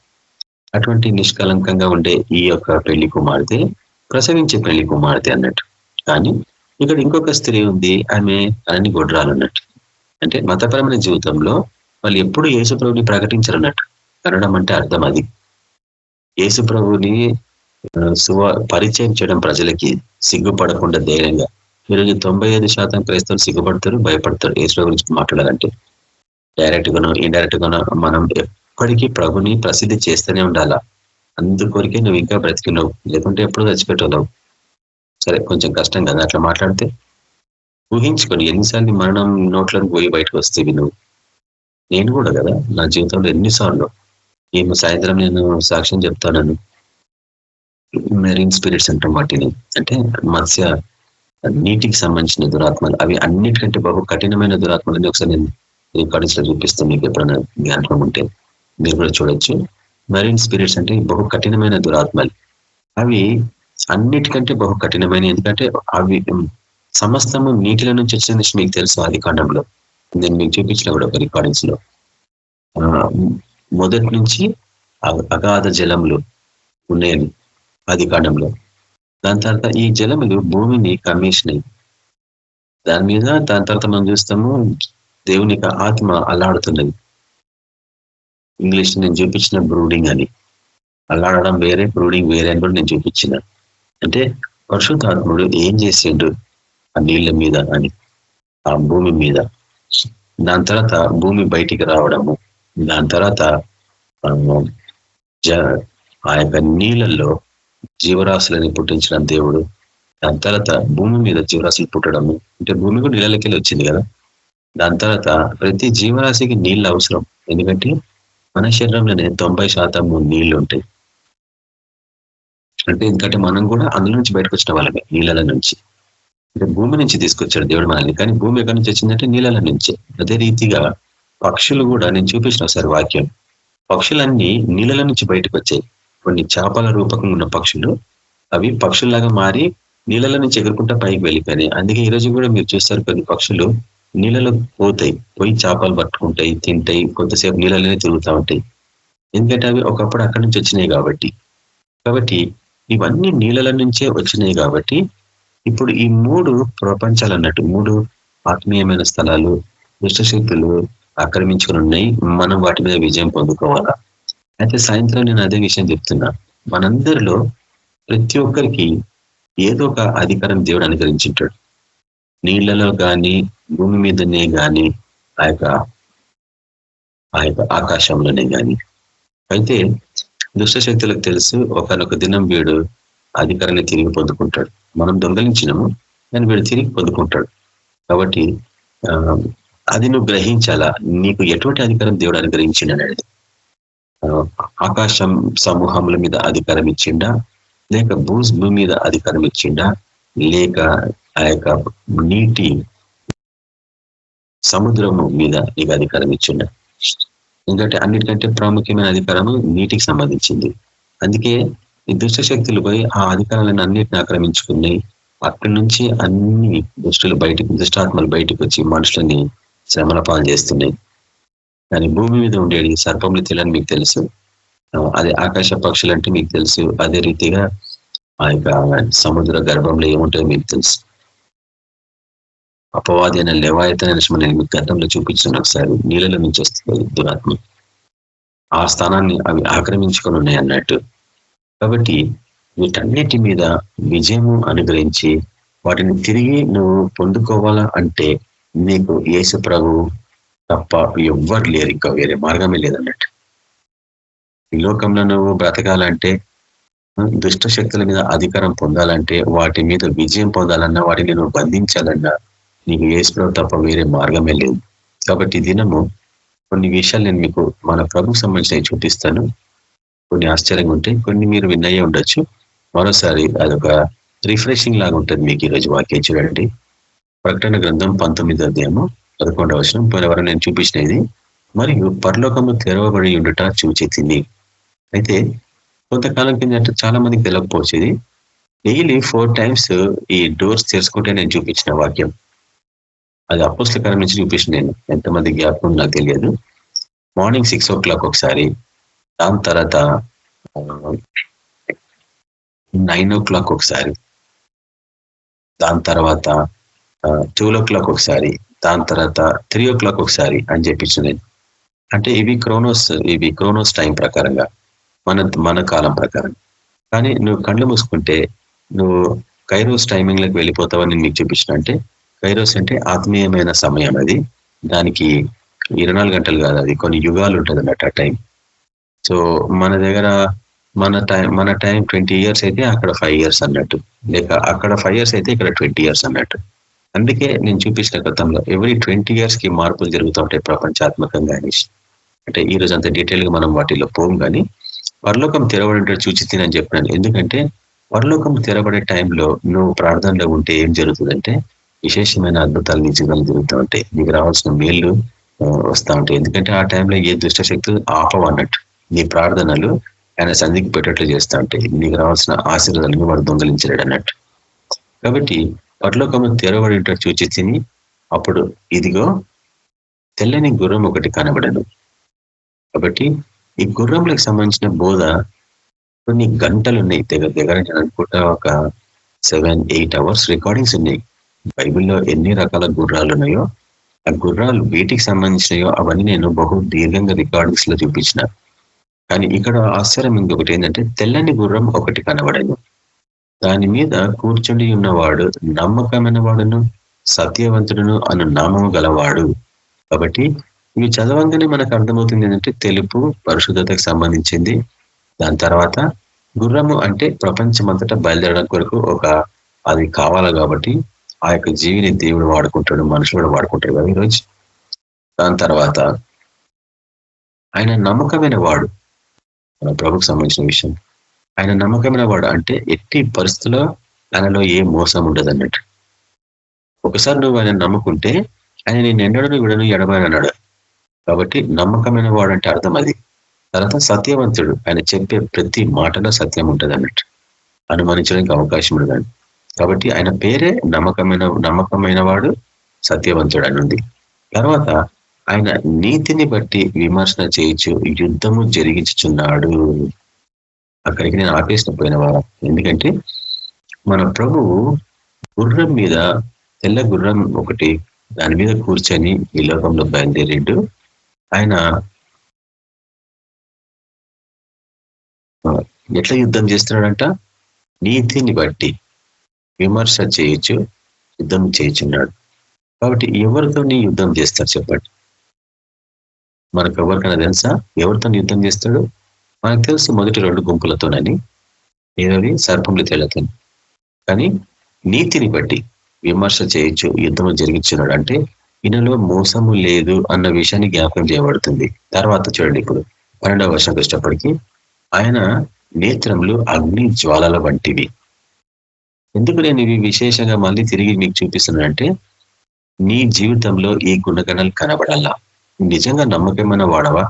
అటువంటి నిష్కలంకంగా ఉండే ఈ యొక్క పెళ్ళి కుమార్తె ప్రసవించే పెళ్ళి కుమార్తె అన్నట్టు. కానీ ఇక్కడ ఇంకొక స్త్రీ ఉంది ఆమె అన్ని గొడ్రాలు అన్నట్టు అంటే మతపరమైన జీవితంలో వాళ్ళు ఎప్పుడు యేసుప్రభుని ప్రకటించరు కనడం అంటే అర్థం అది. యేసుప్రభుని ఆ, సువ పరిచయం చేయడం ప్రజలకి సిగ్గుపడకుండా ధైర్యంగా. ఈరోజు తొంభై ఐదు శాతం క్రైస్తవులు సిగ్గుపడతారు భయపడతారు యేసు గురించి మాట్లాడాలంటే. డైరెక్ట్ గాను ఇండైరెక్ట్ గాను మనం ఎప్పటికీ ప్రభుని ప్రసిద్ధి చేస్తూనే ఉండాలా? అందుకొరికే నువ్వు ఇంకా బ్రతికినావు. లేకుంటే ఎప్పుడు చచ్చిపెట్టలేవు సరే కొంచెం కష్టం కదా అట్లా మాట్లాడితే? ఊహించుకొని ఎన్నిసార్లు మరణం నోట్లను పోయి బయటకు వస్తేవి నువ్వు నేను కూడా కదా నా జీవితంలో ఎన్నిసార్లు నేను సాయంత్రం నేను సాక్ష్యం చెప్తాను మెరీన్ స్పిరిట్స్ అంటాం వాటిని. అంటే మత్స్య నీటికి సంబంధించిన దురాత్మలు. అవి అన్నిటికంటే బాబు కఠినమైన దురాత్మలని ఒకసారి నేను రికార్డింగ్స్లో చూపిస్తే మీకు ఎప్పుడైనా జ్ఞాపకం ఉంటే మీరు కూడా చూడొచ్చు. మెరీన్ స్పిరిట్స్ అంటే బహు కఠినమైన దురాత్మలు. అవి అన్నిటికంటే బహు కఠినమైన ఎందుకంటే అవి సమస్తము నీటిల నుంచి వచ్చిన మీకు తెలుసు ఆది కాండంలో. నేను మీకు చూపించిన కూడా ఒక రికార్డింగ్స్లో. మొదటి నుంచి అగాధ జలములు ఉన్నాయని ఆది కాండంలో. దాని తర్వాత ఈ జలములు భూమిని కమ్మేసినాయి దాని మీద దాని తర్వాత మనం చూస్తాము దేవుని ఆత్మ అల్లాడుతున్నది. ఇంగ్లీష్ నేను చూపించిన బ్రూడింగ్ అని. అల్లాడడం వేరే బ్రూడింగ్ వేరే అని కూడా నేను చూపించిన. అంటే పరిశుద్ధాత్ముడు ఏం చేసిండు? ఆ నీళ్ళ మీద అని. ఆ భూమి మీద. దాని తర్వాత భూమి బయటికి రావడము. దాని తర్వాత ఆ, జ- ఆ యొక్క నీళ్ళల్లో జీవరాశులని పుట్టించిన దేవుడు. దాని తర్వాత భూమి మీద జీవరాశులు పుట్టడము. అంటే భూమి కూడా నీళ్ళకెళ్ళి వచ్చింది కదా? దాని తర్వాత ప్రతి జీవరాశికి నీళ్ళు అవసరం. ఎందుకంటే మన శరీరంలోనే తొంభై శాతం నీళ్ళు ఉంటాయి. అంటే ఎందుకంటే మనం కూడా అందులో నుంచి బయటకు వచ్చిన వాళ్ళమే నీళ్ళ నుంచి. అంటే భూమి నుంచి తీసుకొచ్చాడు దేవుడు మనల్ని. కానీ భూమి ఎక్కడి నుంచి వచ్చిందంటే నీళ్ళ నుంచి. అదే రీతిగా పక్షులు కూడా నేను చూపించిన ఒకసారి వాక్యం. పక్షులన్నీ నీళ్ళ నుంచి బయటకు వచ్చాయి. కొన్ని చేపల రూపకంగా ఉన్న పక్షులు అవి పక్షుల్లాగా మారి నీళ్ళ నుంచి ఎగురుకుంటా పైకి వెళ్ళిపోయినాయి. అందుకే ఈ రోజు కూడా మీరు చూస్తారు కొన్ని పక్షులు నీళ్ళలో పోతాయి పోయి చేపలు పట్టుకుంటాయి తింటాయి కొంతసేపు నీళ్ళలోనే తిరుగుతూ ఉంటాయి. ఎందుకంటే అవి ఒకప్పుడు అక్కడి నుంచి వచ్చినాయి కాబట్టి. కాబట్టి ఇవన్నీ నీళ్ళల నుంచే వచ్చినాయి కాబట్టి ఇప్పుడు ఈ మూడు ప్రపంచాలు అన్నట్టు మూడు ఆత్మీయమైన స్థలాలు దుష్టశక్తులు ఆక్రమించుకుని ఉన్నాయి. మనం వాటి మీద విజయం పొందుకోవాలా? అయితే సాయంత్రం నేను అదే విషయం చెప్తున్నా. మనందరిలో ప్రతి ఒక్కరికి ఏదో ఒక అధికారం దేవుడు అనుగ్రహించుంటాడు. నీళ్ళలో కానీ భూమి మీదనే కానీ ఆ యొక్క ఆ యొక్క ఆకాశంలోనే కానీ అయితే దుష్టశక్తులకు తెలుసు ఒకనొక దినం వీడు అధికారాన్ని తిరిగి పొందుకుంటాడు. మనం దొంగలించినాము కానీ వీడు తిరిగి పొందుకుంటాడు. కాబట్టి అది నువ్వు గ్రహించాలా? నీకు ఎటువంటి అధికారం దేవుడు అనుగ్రహించిండు అనేది ఆకాశం సమూహముల మీద అధికారం ఇచ్చిండా? లేక భూ భూమి మీద అధికారం ఇచ్చిండా? లేక ఆ యొక్క నీటి సముద్రము మీద నీకు అధికారం ఇచ్చిండ. ఎందుకంటే అన్నిటికంటే ప్రాముఖ్యమైన అధికారము నీటికి సంబంధించింది. అందుకే ఈ దుష్ట శక్తులు పోయి ఆ అధికారాలను అన్నిటిని ఆక్రమించుకున్నాయి అక్కడి నుంచి అన్ని దుష్టులు బయటకు దుష్టాత్మలు బయటకు వచ్చి మనుషులని శ్రమల పాలు చేస్తున్నాయి. కానీ భూమి మీద ఉండేది సర్పములు తెలియని మీకు తెలుసు. అదే ఆకాశ పక్షులు అంటే మీకు తెలుసు. అదే రీతిగా ఆ యొక్క సముద్ర గర్భంలో ఏముంటుందో మీకు తెలుసు. అపవాది అయిన లెవాయతన నేను మీకు గతంలో చూపించిన ఒకసారి. నీళ్ళలో నుంచి వస్తుంది దురాత్మ. ఆ స్థానాన్ని అవి ఆక్రమించుకొని ఉన్నాయి అన్నట్టు. కాబట్టి వీటన్నిటి మీద విజయము అనుగ్రహించి వాటిని తిరిగి నువ్వు పొందుకోవాలా అంటే నీకు యేసు ప్రభు తప్ప ఎవ్వరు లేరు ఇంకా వేరే మార్గమే లేదన్నట్టు ఈ లోకంలో నువ్వు బ్రతకాలంటే దుష్ట శక్తుల మీద అధికారం పొందాలంటే వాటి మీద విజయం పొందాలన్నా వాటిని నువ్వు బంధించాలన్నా నీకు ఏసులో తప్ప వేరే మార్గమే లేదు. కాబట్టి దినము కొన్ని విషయాలు నేను మీకు మన ప్రభుకు సంబంధించినవి చూపిస్తాను. కొన్ని ఆశ్చర్యంగా ఉంటాయి కొన్ని మీరు విన్నయ్యే ఉండొచ్చు. మరోసారి అదొక రిఫ్రెషింగ్ లాగా ఉంటుంది మీకు ఈరోజు వాక్యం చూడండి. ప్రకటన గ్రంథం పంతొమ్మిది అధ్యాయము పదకొండవ వచనం. పోయినవరం నేను చూపించినది మరియు పరలోకము తెరవబడి ఉండుట చూచి తిని అయితే కొంతకాలం కింద చాలా మందికి తెలియకపోవచ్చు డైలీ ఫోర్ టైమ్స్ ఈ డోర్స్ తెరుచుకుంటే నేను చూపించిన వాక్యం. అది అపోస్లకరం నుంచి చూపించిన నేను. ఎంతమంది జ్ఞాపకం నాకు తెలియదు. మార్నింగ్ సిక్స్ ఓ క్లాక్ ఒకసారి దాని తర్వాత నైన్ ఓ క్లాక్ ఒకసారి దాని తర్వాత టూ ఓ క్లాక్ ఒకసారి దాని తర్వాత త్రీ ఓ క్లాక్ ఒకసారి అని చెప్పించిన నేను. అంటే ఇవి క్రోనోస్ ఇవి క్రోనోస్ టైం ప్రకారంగా మన మన కాలం ప్రకారం. కానీ నువ్వు కళ్ళు మూసుకుంటే నువ్వు కైరోస్ టైమింగ్లకు వెళ్ళిపోతావని మీకు చూపించిన అంటే కైరోస్ అంటే ఆత్మీయమైన సమయం అది. దానికి ఇరవై గంటలు కాదు అది. కొన్ని యుగాలు ఉంటుంది అన్నట్టు ఆ టైం సో మన దగ్గర మన టైం మన టైం ట్వంటీ ఇయర్స్ అయితే అక్కడ ఫైవ్ ఇయర్స్ అన్నట్టు. లేక అక్కడ ఫైవ్ ఇయర్స్ అయితే ఇక్కడ ట్వంటీ ఇయర్స్ అన్నట్టు. అందుకే నేను చూపించిన గతంలో ఎవ్రీ ట్వంటీ ఇయర్స్కి మార్పులు జరుగుతూ ఉంటాయి ప్రపంచాత్మకంగా అనేసి. అంటే ఈ రోజు అంత డీటెయిల్గా మనం వాటిలో పోం కానీ పరలోకం తెరవడంటే చూచి అని చెప్పినాను. ఎందుకంటే పరలోకం తెరబడే టైంలో నువ్వు ప్రార్థనలో ఉంటే ఏం జరుగుతుందంటే విశేషమైన అద్భుతాలు నీ జీవితంలో జరుగుతూ ఉంటాయి. నీకు రావాల్సిన మేళ్ళు వస్తూ ఉంటాయి. ఎందుకంటే ఆ టైంలో ఏ దుష్టశక్తులు ఆపవన్నట్టు నీ ప్రార్థనలు ఆయన సంధికి పెట్టేట్లు చేస్తూ ఉంటాయి. నీకు రావాల్సిన ఆశీర్వాదాలను వాడు దొంగలించలేడు అన్నట్టు కాబట్టి పట్లోకము తెరవడి చూచి తిని అప్పుడు ఇదిగో తెల్లని గుర్రం ఒకటి కనబడను కాబట్టి ఈ గుర్రంలకు సంబంధించిన బోధ కొన్ని గంటలు ఉన్నాయి. దగ్గర దగ్గర అనుకుంటా ఒక సెవెన్ ఎయిట్ అవర్స్ రికార్డింగ్స్ ఉన్నాయి. బైబిల్లో ఎన్ని రకాల గుర్రాలు ఉన్నాయో ఆ గుర్రాలు వీటికి సంబంధించినయో అవన్నీ నేను బహు దీర్ఘంగా రికార్డింగ్స్లో చూపించిన. కానీ ఇక్కడ ఆశ్చర్యం ఇంకొకటి ఏంటంటే తెల్లని గుర్రం ఒకటి కనబడను దాని మీద కూర్చుండి ఉన్నవాడు నమ్మకమైన వాడును సత్యవంతుడును అను నామము గలవాడు. కాబట్టి ఇవి చదవంగానే మనకు అర్థమవుతుంది ఏంటంటే తెలుపు పరిశుద్ధతకు సంబంధించింది. దాని తర్వాత గుర్రము అంటే ప్రపంచమంతటా బయలుదేరడం కొరకు ఒక అది కావాలి కాబట్టి ఆ యొక్క జీవిని దేవుడు వాడుకుంటాడు మనుషులు కూడా వాడుకుంటాడు కదా ఈరోజు. దాని తర్వాత ఆయన నమ్మకమైన వాడు. మన ప్రభుకు సంబంధించిన విషయం. ఆయన నమ్మకమైన వాడు అంటే ఎట్టి పరిస్థితుల్లో ఆయనలో ఏ మోసం ఉండదు అన్నట్టు. ఒకసారి నువ్వు ఆయన నమ్ముకుంటే ఆయన నేను ఎండడను విడను ఎడమని అన్నాడు. కాబట్టి నమ్మకమైన వాడు అంటే అర్థం అది. తర్వాత సత్యవంతుడు. ఆయన చెప్పే ప్రతి మాటలో సత్యం ఉంటుంది అన్నట్టు. అనుమానించడానికి అవకాశం ఉండదండి కాబట్టి ఆయన పేరే నమ్మకమైన నమ్మకమైన వాడు సత్యవంతుడు అనుంది ఉంది తర్వాత ఆయన నీతిని బట్టి విమర్శన చేయొచ్చు యుద్ధము జరిగించుచున్నాడు. అక్కడికి నేను ఆపేసిన పోయిన వారం. ఎందుకంటే మన ప్రభువు గుర్రం మీద తెల్ల గుర్రం ఒకటి దాని మీద కూర్చొని ఈ లోకంలో బయలుదేరిండు. ఆయన ఎట్లా యుద్ధం చేస్తున్నాడంట? నీతిని బట్టి. విమర్శ చేయొచ్చు యుద్ధం చేయించున్నాడు. కాబట్టి ఎవరితో యుద్ధం చేస్తారు చెప్పండి? మనకు ఎవరికైనా తెలుసా? ఎవరితో యుద్ధం చేస్తాడు? మనకు తెలుసు మొదటి రెండు గుంపులతోనని ఏదవి సర్పములు తేళ్ళతో కానీ నీతిని బట్టి విమర్శ చేయొచ్చు యుద్ధం జరిగించున్నాడు అంటే ఈయనలో మోసము లేదు అన్న విషయాన్ని జ్ఞాపకం చేయబడుతుంది. తర్వాత చూడండి ఇప్పుడు పన్నెండవ వర్షంకి వచ్చేటప్పటికి ఆయన నేత్రములు అగ్ని జ్వాలల వంటివి. ఎందుకు నేను ఇవి విశేషంగా మళ్ళీ తిరిగి మీకు చూపిస్తున్నానంటే నీ జీవితంలో ఈ గుణగణాలు కనబడాలా? నిజంగా నమ్మకమైన వాడవా?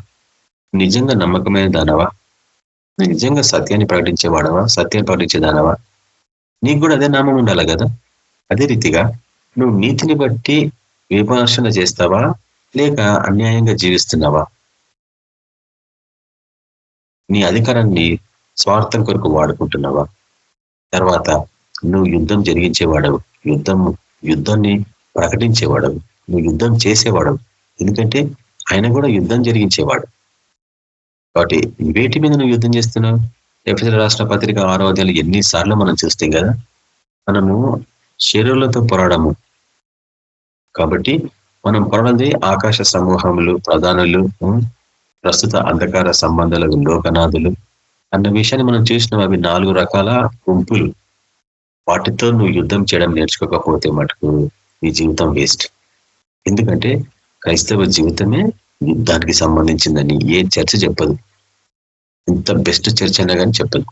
నిజంగా నమ్మకమైన దానవా? నిజంగా సత్యాన్ని ప్రకటించే వాడవా? సత్యాన్ని ప్రకటించే దానవా? నీకు కూడా అదే నామం ఉండాలి కదా? అదే రీతిగా నువ్వు నీతిని బట్టి విమర్శన చేస్తావా? లేక అన్యాయంగా జీవిస్తున్నావా? నీ అధికారాన్ని స్వార్థం కొరకు వాడుకుంటున్నావా? తర్వాత నువ్వు యుద్ధం జరిగించేవాడవు. యుద్ధం యుద్ధాన్ని ప్రకటించేవాడవు. నువ్వు యుద్ధం చేసేవాడవు. ఎందుకంటే ఆయన కూడా యుద్ధం జరిగించేవాడు. కాబట్టి వేటి మీద నువ్వు యుద్ధం చేస్తున్నావు? ఎఫ్ఎల్ రాష్ట్ర పత్రిక ఆరో అధ్యాయులు ఎన్నిసార్లు మనం చూస్తాం కదా? మనము శరీరులతో పోరాడము. కాబట్టి మనం పోరాడది ఆకాశ సమూహములు ప్రధానులు ప్రస్తుత అంధకార సంబంధాలు లోకనాథులు అన్న విషయాన్ని మనం చూసినాం. అవి నాలుగు రకాల గుంపులు. వాటితో నువ్వు యుద్ధం చేయడం నేర్చుకోకపోతే మటుకు నీ జీవితం వేస్ట్. ఎందుకంటే క్రైస్తవ జీవితమే యుద్ధానికి సంబంధించిందని ఏ చర్చ చెప్పదు. ఇంత బెస్ట్ చర్చ అయినా కానీ చెప్పదు.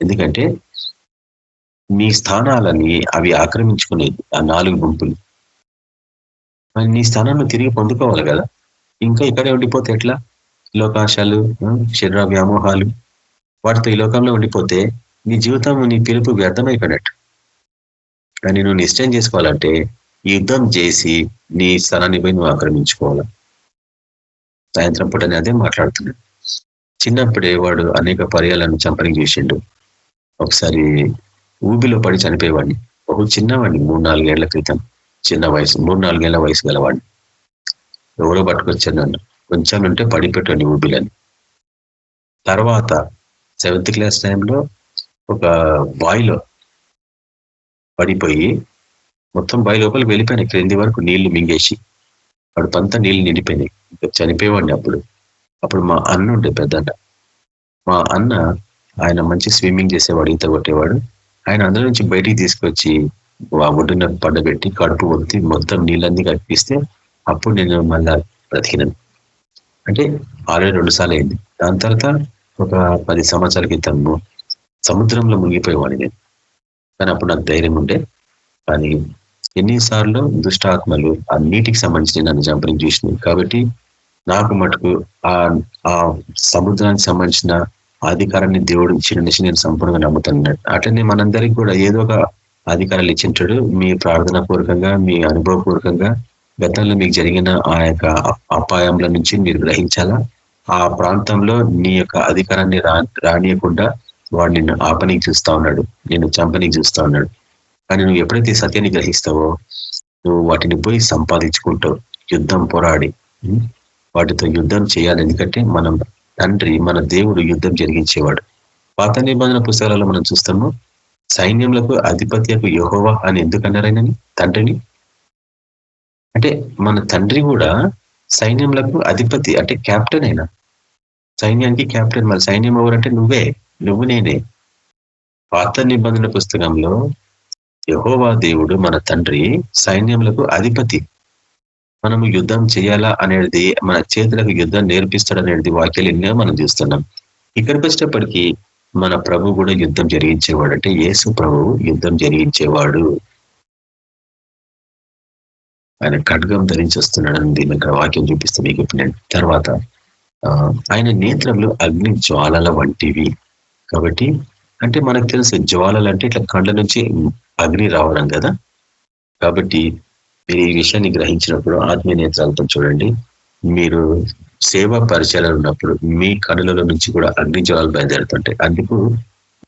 ఎందుకంటే నీ స్థానాలని అవి ఆక్రమించుకునేది ఆ నాలుగు గుంపులు. మరి నీ స్థానాన్ని తిరిగి పొందుకోవాలి కదా. ఇంకా ఇక్కడే ఉండిపోతే ఎట్లా? లోకాశాలు శరీర వ్యామోహాలు. వాటితో ఈ లోకంలో ఉండిపోతే నీ జీవితం నీ పిలుపు వ్యర్థమైపోయినట్టు. కానీ నువ్వు నిశ్చయం చేసుకోవాలంటే యుద్ధం చేసి నీ స్థలాన్ని పోయి నువ్వు ఆక్రమించుకోవాలి. సాయంత్రం పూట అదే మాట్లాడుతున్నాడు చిన్నప్పుడే వాడు అనేక పర్యాలను చంపని చూసిండు. ఒకసారి ఊబిలో పడి చనిపోయేవాడిని. ఒక చిన్నవాడిని మూడు నాలుగేళ్ళ క్రితం. చిన్న వయసు మూడు నాలుగేళ్ళ వయసు గలవాడిని. ఎవరో పట్టుకొచ్చాను నన్ను. కొంచెం ఉంటే పడిపెట్టండి ఊబిలని. తర్వాత సెవెంత్ క్లాస్ టైంలో ఒక బాయిలో పడిపోయి మొత్తం బాయి లోపల వెళ్ళిపోయినాయి. క్రింది వరకు నీళ్ళు మింగేసి వాడు పంత నీళ్ళు నిండిపోయినాయి. చనిపోయేవాడిని అప్పుడు. అప్పుడు మా అన్న ఉండే పెద్దన్న. మా అన్న ఆయన మంచి స్విమ్మింగ్ చేసేవాడు ఈత కొట్టేవాడు. ఆయన అందులో నుంచి బయటికి తీసుకొచ్చి ఆ ఒడ్డున పడబెట్టి కడుపు వంతి మొత్తం నీళ్ళన్నీ కనిపిస్తే అప్పుడు నేను మళ్ళా బ్రతికినాను. అంటే ఆల్రెడీ రెండు సార్లు అయింది. దాని తర్వాత ఒక పది సంవత్సరాల క్రితము సముద్రంలో మునిగిపోయేవాడిని. నేను కానీ అప్పుడు నాకు ధైర్యం ఉండే. కానీ ఎన్నిసార్లు దుష్టాత్మలు ఆ నీటికి సంబంధించి నన్ను చంపని చూసినాయి కాబట్టి నాకు మటుకు ఆ ఆ సముద్రానికి సంబంధించిన అధికారాన్ని దేవుడు ఇచ్చిన నేను సంపూర్ణంగా నమ్ముతున్నాడు అట్లనే మనందరికీ కూడా ఏదో ఒక అధికారాలు ఇచ్చింటాడు. మీ ప్రార్థన పూర్వకంగా మీ అనుభవపూర్వకంగా గతంలో మీకు జరిగిన ఆ యొక్క అపాయంల నుంచి మీరు గ్రహించాలా? ఆ ప్రాంతంలో నీ యొక్క అధికారాన్ని రా రానియకుండా వాడు నిన్ను ఆపనీకి చూస్తా ఉన్నాడు నిన్ను చంపనీకి చూస్తా ఉన్నాడు. కానీ నువ్వు ఎప్పుడైతే సత్యాన్ని గ్రహిస్తావో నువ్వు వాటిని పోయి సంపాదించుకుంటావు యుద్ధం పోరాడి వాటితో యుద్ధం చేయాలి. ఎందుకంటే మనం తండ్రి మన దేవుడు యుద్ధం జరిగించేవాడు. పాత నిబంధన పుస్తకాలలో మనం చూస్తాము సైన్యములకు అధిపత్యకు యహోవా అని ఎందుకన్నారాయనని తండ్రిని? అంటే మన తండ్రి కూడా సైన్యములకు అధిపతి అంటే క్యాప్టెన్ అయినా. సైన్యానికి క్యాప్టెన్ మరి సైన్యం ఎవరంటే నువ్వే. నువ్వు నేనే. పాత నిబంధన పుస్తకంలో యహోవా దేవుడు మన తండ్రి సైన్యములకు అధిపతి. మనము యుద్ధం చేయాలా అనేది మన చేతులకు యుద్ధం నేర్పిస్తాడు అనేది వాక్యాలు ఎన్నో మనం చూస్తున్నాం. ఇక్కడికి వచ్చేటప్పటికీ మన ప్రభు కూడా యుద్ధం జరిగించేవాడు అంటే యేసు ప్రభువు యుద్ధం జరిగించేవాడు. ఆయన ఖడ్గం ధరించి వస్తున్నాడని దీని ఇక్కడ వాక్యం చూపిస్తే మీకు ఇప్పుడు నేను తర్వాత ఆయన నేత్రములు అగ్ని జ్వాలల వంటివి. కాబట్టి అంటే మనకు తెలుసు జ్వాలలు అంటే ఇట్లా కళ్ళ నుంచి అగ్ని రావడం కదా? కాబట్టి మీరు ఈ విషయాన్ని గ్రహించినప్పుడు ఆత్మీయ నేత్రాలతో చూడండి. మీరు సేవా పరిచయాలు ఉన్నప్పుడు మీ కనులలో నుంచి కూడా అగ్ని జ్వాలలు బయలుదేరుతుంటాయి. అందుకు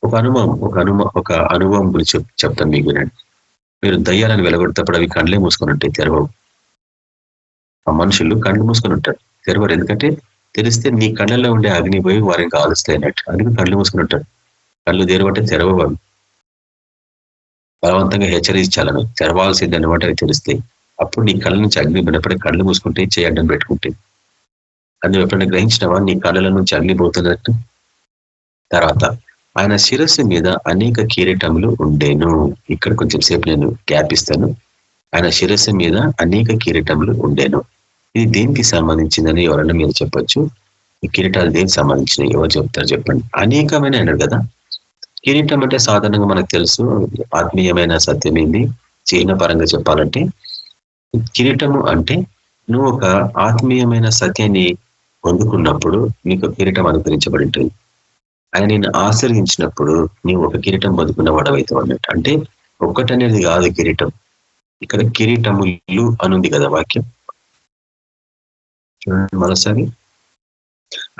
ఒక అనుభవం ఒక అనుభవం ఒక అనుభవం గురించి చెప్తాను మీకు వినండి మీరు దయ్యాలను వెలగొడతప్పుడు అవి కండ్లే మూసుకొని ఉంటాయి తెరవవు. ఆ మనుషులు కండ్లు మూసుకొని ఉంటారు తెరవరు. ఎందుకంటే తెలిస్తే నీ కళ్ళల్లో ఉండే అగ్ని పోయి వారికి కాలుస్తాయి అన్నట్టు. అందుకు కళ్ళు మూసుకొని ఉంటాడు కళ్ళు తెరవటే తెరవవు బలవంతంగా హెచ్చరించాలను. తెరవాల్సింది అనమాట అవి తెలిస్తే అప్పుడు నీ కళ్ళ నుంచి అగ్ని పోయినప్పుడే కళ్ళు మూసుకుంటే చేయడం పెట్టుకుంటే. అది ఎప్పుడైనా గ్రహించినవా? నీ కళ్ళల నుంచి అగ్ని పోతున్నట్టు? తర్వాత ఆయన శిరస్సు మీద అనేక కిరీటములు ఉండేను. ఇక్కడ కొంచెం సేపు నేను గ్యాప్ ఇస్తాను. ఆయన శిరస్సు మీద అనేక కిరీటములు ఉండేను. ఇది దేనికి సంబంధించిందని ఎవరైనా మీరు చెప్పొచ్చు. ఈ కిరీటాలు దేనికి సంబంధించినవి? ఎవరు చెప్తారు చెప్పండి. అనేకమైన అన్నాడు కదా. కిరీటం అంటే సాధారణంగా మనకు తెలుసు ఆత్మీయమైన సత్యం ఏంది? చిహ్న పరంగా చెప్పాలంటే కిరీటము అంటే నువ్వు ఒక ఆత్మీయమైన సత్యాన్ని పొందుకున్నప్పుడు నీకు కిరీటం అనుకరించబడి ఉంటుంది. ఆయన నేను ఆశ్రయించినప్పుడు నీవు ఒక కిరీటం పొందుకున్న వాడవైతావు అన్నట్టు అంటే ఒక్కటనేది కాదు కిరీటం. ఇక్కడ కిరీటములు అనుంది కదా వాక్యం. చూడండి మరోసారి.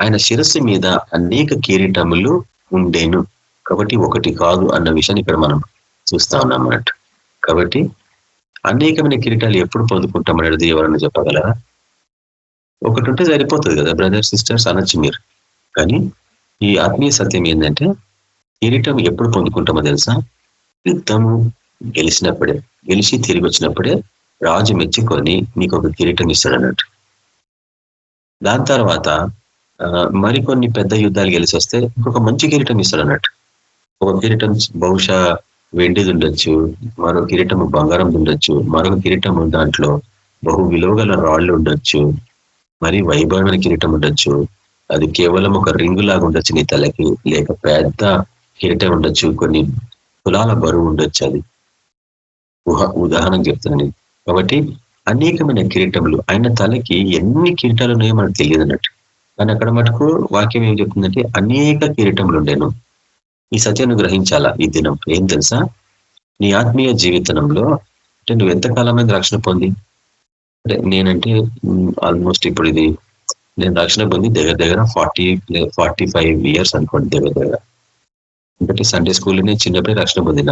ఆయన శిరస్సు మీద అనేక కిరీటములు ఉండేను. కాబట్టి ఒకటి కాదు అన్న విషయాన్ని ఇక్కడ మనం చూస్తా ఉన్నాం అన్నట్టు. కాబట్టి అనేకమైన కిరీటాలు ఎప్పుడు పొందుకుంటాం అనేది ఎవరన్నా చెప్పగలరా? ఒకటి ఉంటే సరిపోతుంది కదా బ్రదర్ సిస్టర్స్ అనొచ్చు మీరు. కానీ ఈ ఆత్మీయ సత్యం ఏంటంటే కిరీటం ఎప్పుడు పొందుకుంటామో తెలుసా? యుద్ధము గెలిచినప్పుడే గెలిచి తిరిగి వచ్చినప్పుడే రాజు మెచ్చుకొని నీకు ఒక కిరీటం ఇస్తాడు అన్నట్టు దాని తర్వాత ఆ, మరికొన్ని పెద్ద యుద్ధాలు గెలిచి వస్తే ఒక మంచి కిరీటం ఇస్తాడు అన్నట్టు. ఒక కిరీటం బహుశా వెండిది ఉండొచ్చు మరో కిరీటము బంగారం ఉండొచ్చు మరొక కిరీటము దాంట్లో బహు విలువగల రాళ్ళు ఉండొచ్చు మరి వైభవమైన కిరీటం ఉండొచ్చు అది కేవలం ఒక రింగు లాగా ఉండొచ్చు నీ తలకి లేక పెద్ద కిరీటం ఉండొచ్చు కొన్ని కులాల బరువు ఉండొచ్చు అది. ఉహ ఉదాహరణ చెప్తున్నాను కాబట్టి అనేకమైన కిరీటములు. ఆయన తలకి ఎన్ని కిరీటాలు ఉన్నాయో మనకు తెలియదు అన్నట్టు. కానీ అక్కడ మటుకు వాక్యం ఏం చెప్తుందంటే అనేక కిరీటములు ఉండేను. ఈ సత్యాన్ని గ్రహించాలా ఈ దినం? ఏం తెలుసా? నీ ఆత్మీయ జీవితంలో అంటే నువ్వు ఎంతకాలమైన రక్షణ పొంది? అంటే నేనంటే ఆల్మోస్ట్ ఇప్పుడు ఇది నేను రక్షణ పొంది దగ్గర దగ్గర ఫార్టీ ఫార్టీ ఫైవ్ ఇయర్స్ అనుకోండి దగ్గర దగ్గర. ఎందుకంటే సండే స్కూల్లోనే చిన్నప్పుడే రక్షణ పొందిన.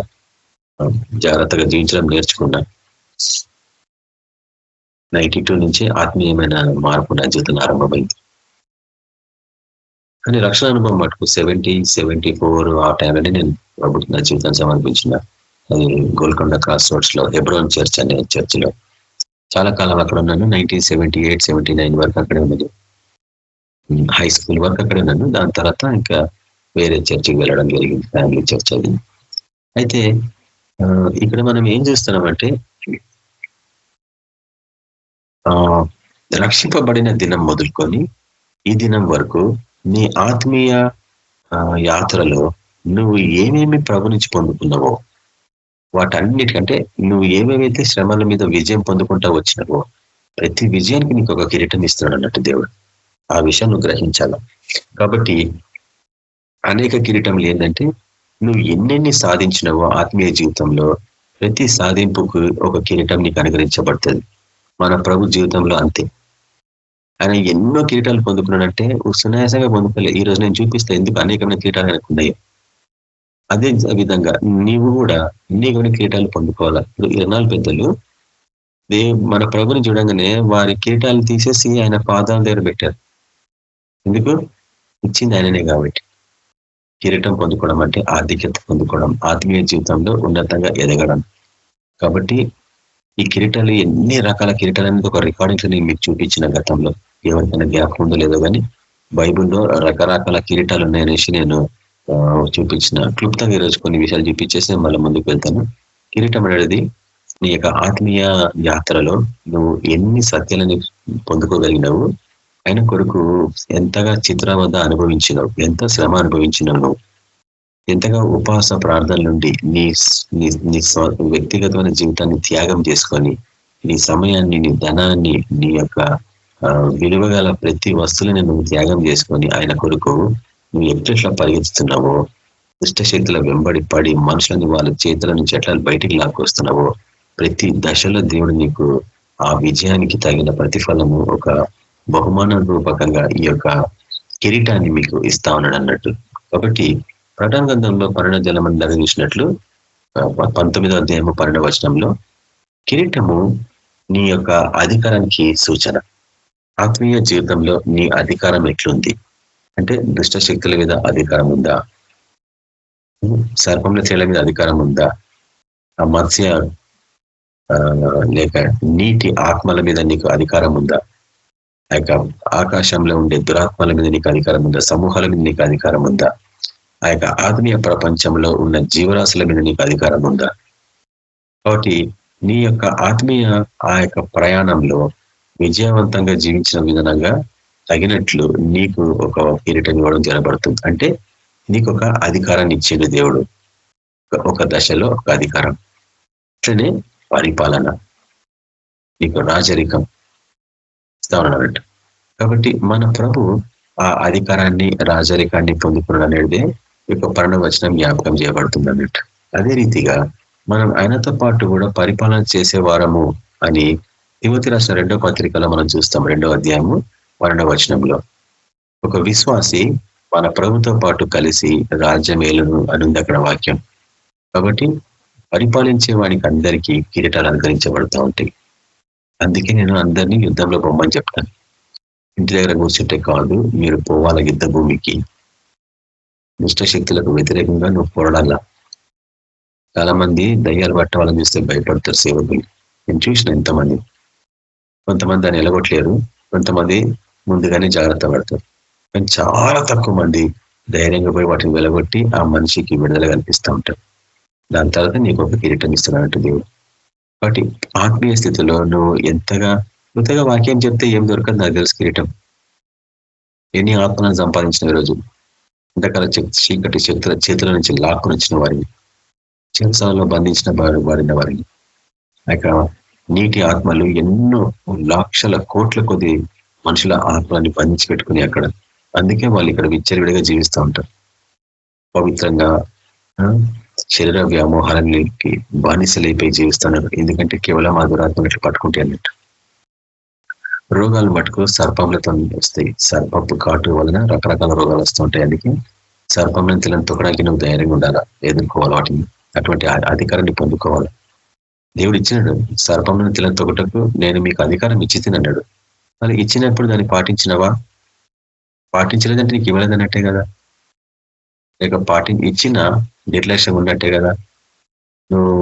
జాగ్రత్తగా జీవించడం నేర్చుకున్నా. నైన్టీ టూ నుంచి ఆత్మీయమైన మార్పు నా జీవితంలో ఆరంభమైంది. కానీ రక్షణ అనుభవం మటుకు సెవెంటీ సెవెంటీ ఫోర్ ఆ టైంలోనే నేను ప్రభుత్వ నా జీవితాన్ని సమర్పించిన. అది గోల్కొండ క్రాస్ రోడ్స్లో హెబ్రోన్ చర్చ్ అనే చర్చ్లో చాలా కాలం అక్కడ ఉన్నాను. Nineteen seventy eight seventy nine వరకు అక్కడే ఉన్నది హై స్కూల్ వరకు అక్కడే ఉన్నాను. దాని తర్వాత ఇంకా వేరే చర్చికి వెళ్ళడం జరిగింది. ఫ్యామిలీ చర్చ్ అది. అయితే ఇక్కడ మనం ఏం చేస్తున్నామంటే రక్షింపబడిన దినం మొదలుకొని ఈ దినం వరకు నీ ఆత్మీయ యాత్రలో నువ్వు ఏమేమి ప్రభు నుంచి పొందుకున్నావో వాటన్నిటికంటే నువ్వు ఏమేమైతే శ్రమల మీద విజయం పొందుకుంటా వచ్చినావో ప్రతి విజయానికి నీకు ఒక కిరీటం ఇస్తున్నాడు అన్నట్టు దేవుడు. ఆ విషయం నువ్వు గ్రహించాల? కాబట్టి అనేక కిరీటంలు ఏంటంటే నువ్వు ఎన్నెన్ని సాధించినవో ఆత్మీయ జీవితంలో ప్రతి సాధింపుకు ఒక కిరీటం నీకు అనుగ్రహించబడుతుంది. మన ప్రభు జీవితంలో అంతే. ఆయన ఎన్నో కిరీటాలు పొందుకున్నాడంటే సునాయాసంగా పొందుకోలే. ఈ రోజు నేను చూపిస్తే ఎందుకు అనేకమైన కిరీటాలు ఆయనకు ఉన్నాయి. అదే విధంగా నీవు కూడా అనేకమైన కిరీటాలు పొందుకోవాలా? ఇప్పుడు ఇరవై పెద్దలు దే మన ప్రభుని చూడంగానే వారి కిరీటాలు తీసేసి ఆయన పాదాల దగ్గర పెట్టారు. ఎందుకు? ఇచ్చింది ఆయననే కాబట్టి. కిరీటం పొందుకోవడం అంటే ఆర్థికత పొందుకోవడం ఆత్మీయ జీవితంలో ఉన్నతంగా ఎదగడం. కాబట్టి ఈ కిరీటాలు ఎన్ని రకాల కిరీటాలు అనేది ఒక రికార్డింగ్స్ నేను మీకు చూపించిన గతంలో. ఎవరికైనా జ్ఞాపకం ఉందో లేదో కానీ బైబుల్లో రకరకాల కిరీటాలు ఉన్నాయనేసి నేను ఆ, చూపించిన. క్లుప్తంగా ఈరోజు కొన్ని విషయాలు చూపించేసి నేను మళ్ళీ ముందుకు వెళ్తాను. కిరీటం అనేది నీ యొక్క ఆత్మీయ యాత్రలో నువ్వు ఎన్ని సత్యాలని పొందుకోగలిగినావు ఆయన కొరకు ఎంతగా చిత్రవద్ద అనుభవించినావు ఎంత శ్రమ అనుభవించినావు నువ్వు ఎంతగా ఉపవాస ప్రార్థన నుండి నీ నీ వ్యక్తిగతమైన జీవితాన్ని త్యాగం చేసుకొని నీ సమయాన్ని నీ ధనాన్ని నీ యొక్క విలువ గల ప్రతి వస్తువుని నువ్వు త్యాగం చేసుకొని ఆయన కొరకు నువ్వు ఎట్లెట్లా పరిగెత్తుతున్నావో దుష్టశక్తుల వెంబడి పడి మనుషులని వాళ్ళ చేతుల నుంచి ఎట్లా బయటికి లాక్కొస్తున్నావో ప్రతి దశలో దేవుడు నీకు ఆ విజయానికి తగిన ప్రతిఫలము ఒక బహుమాన రూపకంగా ఈ యొక్క కిరీటాన్ని మీకు ఇస్తా ఉన్నాడు అన్నట్టు కాబట్టి ప్రకటన గ్రంథంలో పర్ణ జలమందాగా చూసినట్లు పంతొమ్మిదో అధ్యాయము పరిణ వచనంలో కిరీటము నీ యొక్క అధికారానికి సూచన. ఆత్మీయ జీవితంలో నీ అధికారం ఎట్లుంది? అంటే దుష్ట శక్తుల మీద అధికారం ఉందా? సర్పంల చేల మీద అధికారం ఉందా? ఆ మత్స్య లేక నీటి ఆత్మల మీద నీకు అధికారం ఉందా? ఆ యొక్క ఆకాశంలో ఉండే దురాత్మల మీద నీకు అధికారం ఉందా? సమూహాల మీద నీకు అధికారం ఉందా? ఆ యొక్క ఆత్మీయ ప్రపంచంలో ఉన్న జీవరాశుల మీద నీకు అధికారం ఉందా? కాబట్టి నీ యొక్క ఆత్మీయ ఆ యొక్క ప్రయాణంలో విజయవంతంగా జీవించిన విధానంగా తగినట్లు నీకు ఒక కిరీటం ఇవ్వడం జరబడుతుంది అంటే నీకు ఒక అధికారాన్ని ఇచ్చిండు దేవుడు. ఒక దశలో ఒక అధికారం. అట్లనే పరిపాలన. నీకు రాజరికం. ఇస్తా కాబట్టి మన ప్రభు ఆ అధికారాన్ని రాజరికాన్ని పొందుకున్నాడు అనేది యొక్క పర్ణవచనం జ్ఞాపకం చేయబడుతుంది అన్నట్టు. అదే రీతిగా మనం ఆయనతో పాటు కూడా పరిపాలన చేసే వారము అని తిమతి రాష్ట్ర రెండో పత్రికలో మనం చూస్తాం రెండో అధ్యాయము వర్ణ వచనంలో. ఒక విశ్వాసి మన ప్రభుతో పాటు కలిసి రాజ్యమేలును అనుంది అక్కడ వాక్యం. కాబట్టి పరిపాలించే వానికి అందరికీ కిరీటాలు అనుకరించబడుతూ ఉంటాయి. అందుకే నేను అందరినీ యుద్ధంలో బొమ్మని చెప్తాను. ఇంటి దగ్గర కూర్చుంటే కాదు మీరు పోవాల యుద్ధ భూమికి. శక్తులకు వ్యతిరేకంగా నువ్వు పోరాడాలా? చాలా మంది దయ్యాలు పట్ట వాళ్ళని చూస్తే భయపడతారు సేవకులు. నేను చూసిన ఎంతమంది కొంతమంది దాన్ని ఎలగొట్టలేరు. కొంతమంది ముందుగానే జాగ్రత్త పడతారు. కానీ చాలా తక్కువ మంది ధైర్యంగా పోయి వాటిని వెలగొట్టి ఆ మనిషికి విడుదల కనిపిస్తూ ఉంటారు. దాని తర్వాత నీకు ఒక కిరీటం ఇస్తున్నానంటే దేవుడు. కాబట్టి ఆత్మీయ స్థితిలో నువ్వు ఎంతగా కొత్తగా వాక్యం చెప్తే ఏం దొరకదు నాకు తెలుసు కిరీటం. ఎన్ని ఆత్మలను సంపాదించిన రోజు? ఇంతకాల చీకటి శక్తుల చేతుల నుంచి లాక్కునిచ్చిన వారిని చెరసాలలో బంధించిన వాడిన వారిని అక్కడ నీటి ఆత్మలు ఎన్నో లక్షల కోట్ల కొద్ది మనుషుల ఆత్మని బంధించి పెట్టుకుని అక్కడ. అందుకే వాళ్ళు ఇక్కడ విచ్చరివిడిగా జీవిస్తూ ఉంటారు. పవిత్రంగా శరీర వ్యామోహాలకి బానిసలైపోయి జీవిస్తున్నారు. ఎందుకంటే కేవలం ఆ దురాత్మలు పట్టుకుంటే అన్నట్టు. రోగాలు మటుకు సర్పములతో వస్తాయి. సర్పపు కాటు వలన రకరకాల రోగాలు వస్తుంటాయి అందుకే సర్పములను తిలను తొక్కడానికి నువ్వు ధైర్యంగా ఉండాలా? ఎదుర్కోవాలి వాటిని? అటువంటి అధికారాన్ని పొందుకోవాలి? దేవుడు ఇచ్చినాడు సర్పములను తిలను తొక్కటకు నేను మీకు అధికారం ఇచ్చి తినన్నాడు మరి ఇచ్చినప్పుడు దాన్ని పాటించినవా? పాటించలేదంటే నీకు ఇవ్వలేదన్నట్టే కదా. లేక పాటి ఇచ్చిన నిర్లక్ష్యం ఉన్నట్టే కదా. నువ్వు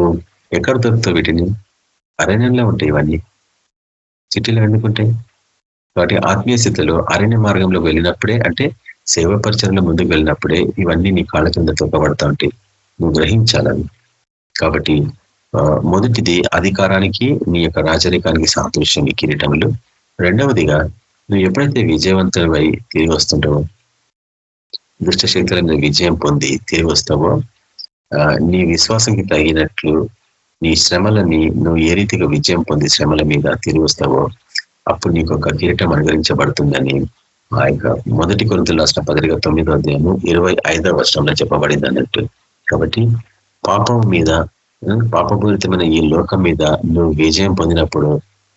ఎక్కడ దొరుకుతావు వీటిని? అరణ్యంలో ఉంటాయి ఇవన్నీ. సిటీలో ఎన్నుకుంటే కాబట్టి ఆత్మీయ స్థితిలో అరణ్య మార్గంలో వెళ్ళినప్పుడే అంటే సేవ పరిచయంలో ముందుకు వెళ్ళినప్పుడే ఇవన్నీ నీ కాళ్ళ కింద తొక్కబడతా ఉంటాయి. నువ్వు గ్రహించాలని. కాబట్టి మొదటిది అధికారానికి నీ యొక్క రాజరికానికి సాదృశ్యం ఈ కిరీటములు. రెండవదిగా నువ్వు ఎప్పుడైతే విజయవంతమై తిరిగి వస్తుంటావో దుష్టశక్తుల మీద విజయం పొంది తిరిగి వస్తావో నీ విశ్వాసంకి తగినట్లు నీ శ్రమలని నువ్వు ఏ రీతిగా విజయం పొంది శ్రమల మీద తిరిగి వస్తావో అప్పుడు నీకు ఒక కిరీటం అనుగ్రహించబడుతుందని ఆ యొక్క మొదటి కొరింతలు రాసిన పత్రిక తొమ్మిదో అధ్యాయము ఇరవై ఐదవ వర్షంలో చెప్పబడింది అన్నట్టు. కాబట్టి పాపం మీద పాపపూరితమైన ఈ లోకం మీద నువ్వు విజయం పొందినప్పుడు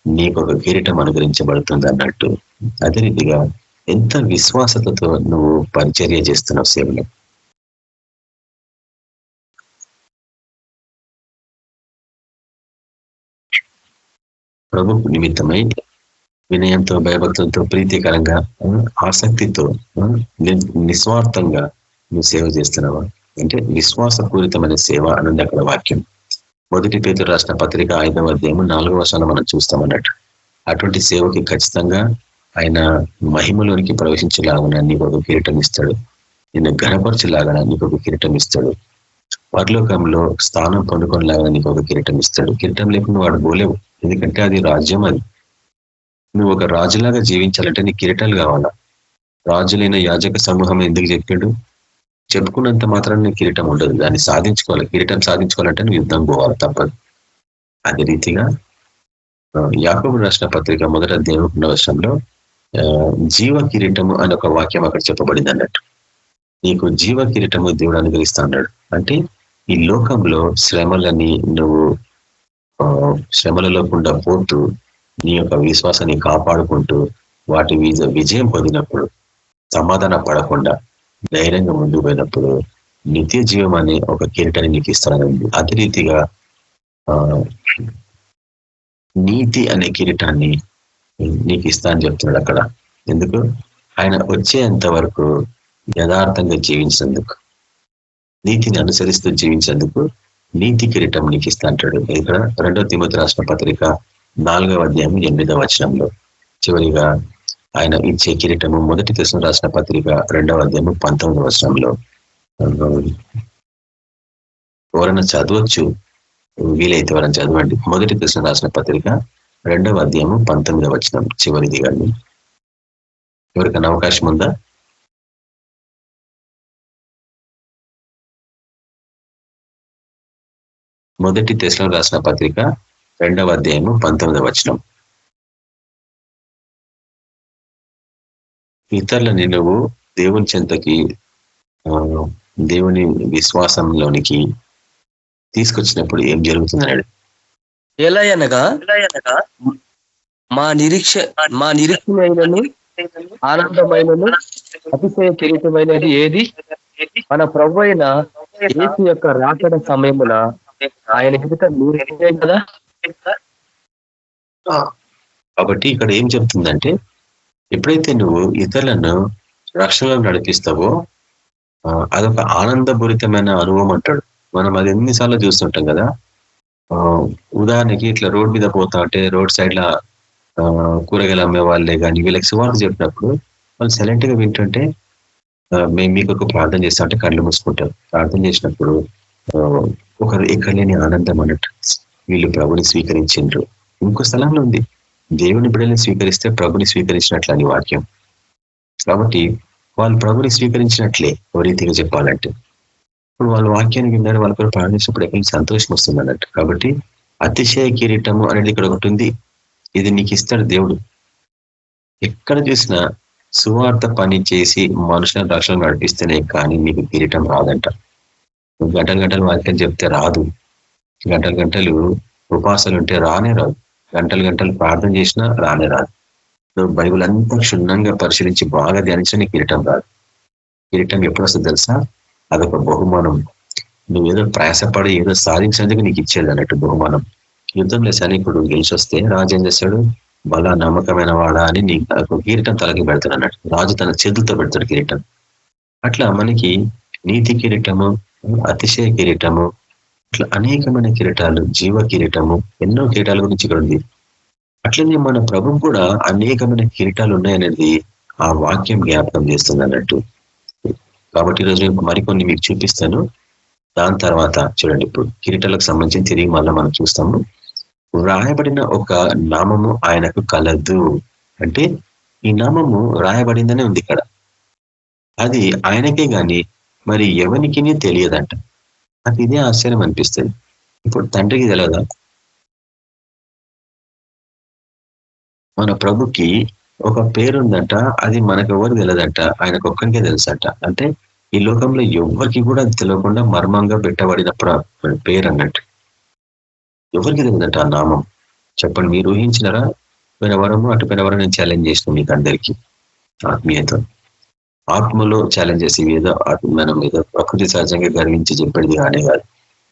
నీకు ఒక కిరీటం అనుగ్రహించబడుతుంది అన్నట్టు. అదే రీతిగా ఎంత విశ్వాసతతో నువ్వు పరిచర్య చేస్తున్నావు సేవలు ప్రభు నిమిత్తమై వినయంతో భయభక్తులతో ప్రీతికరంగా ఆసక్తితో నిస్వార్థంగా నువ్వు సేవ చేస్తున్నావా? అంటే విశ్వాసపూరితమైన సేవ అనేది అక్కడ వాక్యం. మొదటి పేరు రాసిన పత్రిక ఐదవ అధ్యాయము నాలుగవ వర్షాలు మనం చూస్తామన్నట్టు. అటువంటి సేవకి ఖచ్చితంగా ఆయన మహిమలోనికి ప్రవేశించేలాగా నీకు ఒక కిరీటం ఇస్తాడు. నిన్ను గణపరచేలాగా నీకు ఒక కిరీటం ఇస్తాడు. పరలోకంలో స్థానం పొందుకునేలాగా నీకు ఒక కిరీటం ఇస్తాడు. కిరీటం లేకుండా వాడు పోలేవు ఎందుకంటే అది రాజ్యం అది. నువ్వు ఒక రాజులాగా జీవించాలంటే నీ కిరీటాలు కావాలా? రాజులైన యాజక సమూహం ఎందుకు చెప్పాడు? చెప్పుకున్నంత మాత్రాన్ని కిరీటం ఉండదు. దాన్ని సాధించుకోవాలి. కిరీటం సాధించుకోవాలంటే నువ్వు యుద్ధం పోవాలి తప్పదు. అదే రీతిగా యాకబు రాష్ట్ర పత్రిక మొదట దేవుని వర్షంలో జీవ కిరీటము అని ఒక వాక్యం అక్కడ చెప్పబడింది అన్నట్టు. నీకు జీవ కిరీటము దేవుడు అనుగ్రహిస్తా అన్నాడు. అంటే ఈ లోకంలో శ్రమలని నువ్వు శ్రమలలో కూడా పోతూ నీ యొక్క విశ్వాసాన్ని కాపాడుకుంటూ వాటి విజయం పొందినప్పుడు సమాధాన పడకుండా ధైర్యంగా ముందుకు పోయినప్పుడు నిత్య జీవం అనే ఒక కిరీటాన్ని నీకు ఇస్తానండి అతి రీతిగా నీతి అనే కిరీటాన్ని నీకు ఇస్తా అని చెప్తున్నాడు అక్కడ. ఎందుకు? ఆయన వచ్చేంత వరకు యథార్థంగా జీవించేందుకు నీతిని అనుసరిస్తూ జీవించేందుకు నీతి కిరీటం నీకు ఇస్తా అంటాడు. ఇక్కడ రెండో తిమ్మతి రాసిన పత్రిక నాలుగవ అధ్యాయం ఎనిమిదవ వచనంలో. చివరిగా ఆయన ఇచ్చే కిరీటము మొదటి కృష్ణ రాసిన పత్రిక రెండవ అధ్యాయము పంతొమ్మిదవ వచనంలో. ఎవరైనా చదవచ్చు? వీలైతే ఎవరైనా చదవండి. మొదటి కృష్ణ రాసిన పత్రిక రెండవ అధ్యాయము పంతొమ్మిదవ వచనం చివరిది కానీ. ఎవరికైనా అవకాశం ఉందా? మొదటి దశలో రాసిన పత్రిక రెండవ అధ్యాయము పంతొమ్మిదవ వచనం. ఇతరులని నువ్వు దేవుని చెంతకి దేవుని విశ్వాసంలోనికి తీసుకొచ్చినప్పుడు ఏం జరుగుతుందన్నాడు? ఎలా అనగా మా నిరీక్ష మా నిరీక్షణమైనను ఆనందమైనను అతిశయ కిరీటమైనది ఏది? మన ప్రభు అయిన ఏసు యొక్క రాకడ సమయమున ఆయన ఎదుట మీరే కదా? కాబట్టి ఇక్కడ ఏం చెప్తుందంటే ఎప్పుడైతే నువ్వు ఇతరులను రక్షణలో నడిపిస్తావో అదొక ఆనందభరితమైన అనుభవం అంటాడు. మనం అది ఎన్నిసార్లు చూస్తుంటాం కదా? ఉదాహరణకి ఇట్లా రోడ్ మీద పోతా ఉంటే రోడ్ సైడ్ లా కూరగాయలు అమ్మే వాళ్ళే కానీ వీళ్ళకి సువార్త చెప్పినప్పుడు వాళ్ళు సైలెంట్గా వింటుంటే మేము మీకు ఒక ప్రార్థన చేస్తా ఉంటే కళ్ళు మూసుకుంటారు. ప్రార్థన చేసినప్పుడు ఒకరు ఎక్కలేని ఆనందం అన్నట్టు వీళ్ళు ప్రభుని స్వీకరించిండ్రు. ఇంకో స్థలంలో ఉంది. దేవుని బిడ్డల్ని స్వీకరిస్తే ప్రభుని స్వీకరించినట్లు అని వాక్యం. కాబట్టి వాళ్ళు ప్రభుని స్వీకరించినట్లే ఓ రీతిగా చెప్పాలంటే. ఇప్పుడు వాళ్ళు వాక్యాన్ని విన్నారు వాళ్ళ కూడా ప్రార్థించినప్పుడు ఎక్కడ సంతోషం వస్తుంది అన్నట్టు. కాబట్టి అతిశయ కిరీటము అనేది ఇక్కడ ఒకటి ఉంది. ఇది నీకు ఇస్తాడు దేవుడు. ఎక్కడ చూసినా సువార్త పని చేసి మనుషుల రక్షణ నడిపిస్తేనే కానీ నీకు కిరీటం రాదంట. నువ్వు గంటలు గంటలు వాక్యం చెప్తే రాదు. గంటలు గంటలు ఉపాసాలు ఉంటే రానే రాదు. గంటలు గంటలు ప్రార్థన చేసినా రానే రాదు. నువ్వు బైబుల్ అంతా క్షుణ్ణంగా పరిశీలించి బాగా ధ్యానించిన నీకు కిరీటం రాదు. కిరీటం ఎప్పుడు వస్తుంది తెలుసా? అదొక బహుమానం. నువ్వు ఏదో ప్రయాసపడి ఏదో సాధించినందుకు నీకు ఇచ్చేది అన్నట్టు బహుమానం. యుద్ధంలో సైనికుడు గెలిచి వస్తే రాజు ఏం చేస్తాడు? బలా నమ్మకమైన వాడా అని నీకు కిరీటం తలకి పెడతాడు అన్నట్టు. రాజు తన చేతులతో పెడతాడు కిరీటం. అట్లా మనకి నీతి కిరీటము అతిశయ కిరీటము అట్లా అనేకమైన కిరీటాలు జీవ కిరీటము ఎన్నో కిరీటాల గురించి ఇక్కడ ఉంది. అట్లనే మన ప్రభు కూడా అనేకమైన కిరీటాలు ఉన్నాయనేది ఆ వాక్యం జ్ఞాపకం చేస్తుంది అన్నట్టు కాబట్టి ఈరోజు మరికొన్ని మీకు చూపిస్తాను. దాని తర్వాత చూడండి ఇప్పుడు కిరీటాలకు సంబంధించి తిరిగి మళ్ళీ మనం చూస్తాము. వ్రాయబడిన ఒక నామము ఆయనకు కలదు. అంటే ఈ నామము రాయబడిందనే ఉంది ఇక్కడ. అది ఆయనకే గాని మరి ఎవరికి తెలియదంట. నాకు ఇదే ఆశ్చర్యం అనిపిస్తుంది. ఇప్పుడు తండ్రికి తెలియదా మన ప్రభుకి ఒక పేరుందంట అది మనకు ఎవరు తెలియదంట ఆయనకు ఒక్కరికే తెలుసంట. అంటే ఈ లోకంలో ఎవరికి కూడా తెలియకుండా మర్మంగా పెట్టబడిన పేరు అన్నట్టు ఎవరికి తెలియదంట ఆ నామం? చెప్పండి మీరు ఊహించినారా? పోయినవరము అటు పోయినవరం నేను ఛాలెంజ్ చేసిన మీకు అందరికీ. ఆత్మీయతో. ఆత్మలో ఛాలెంజెస్ చేసి ఏదో మనం ఏదో ప్రకృతి సహజంగా గర్వించి చెప్పేది కానీ కాదు.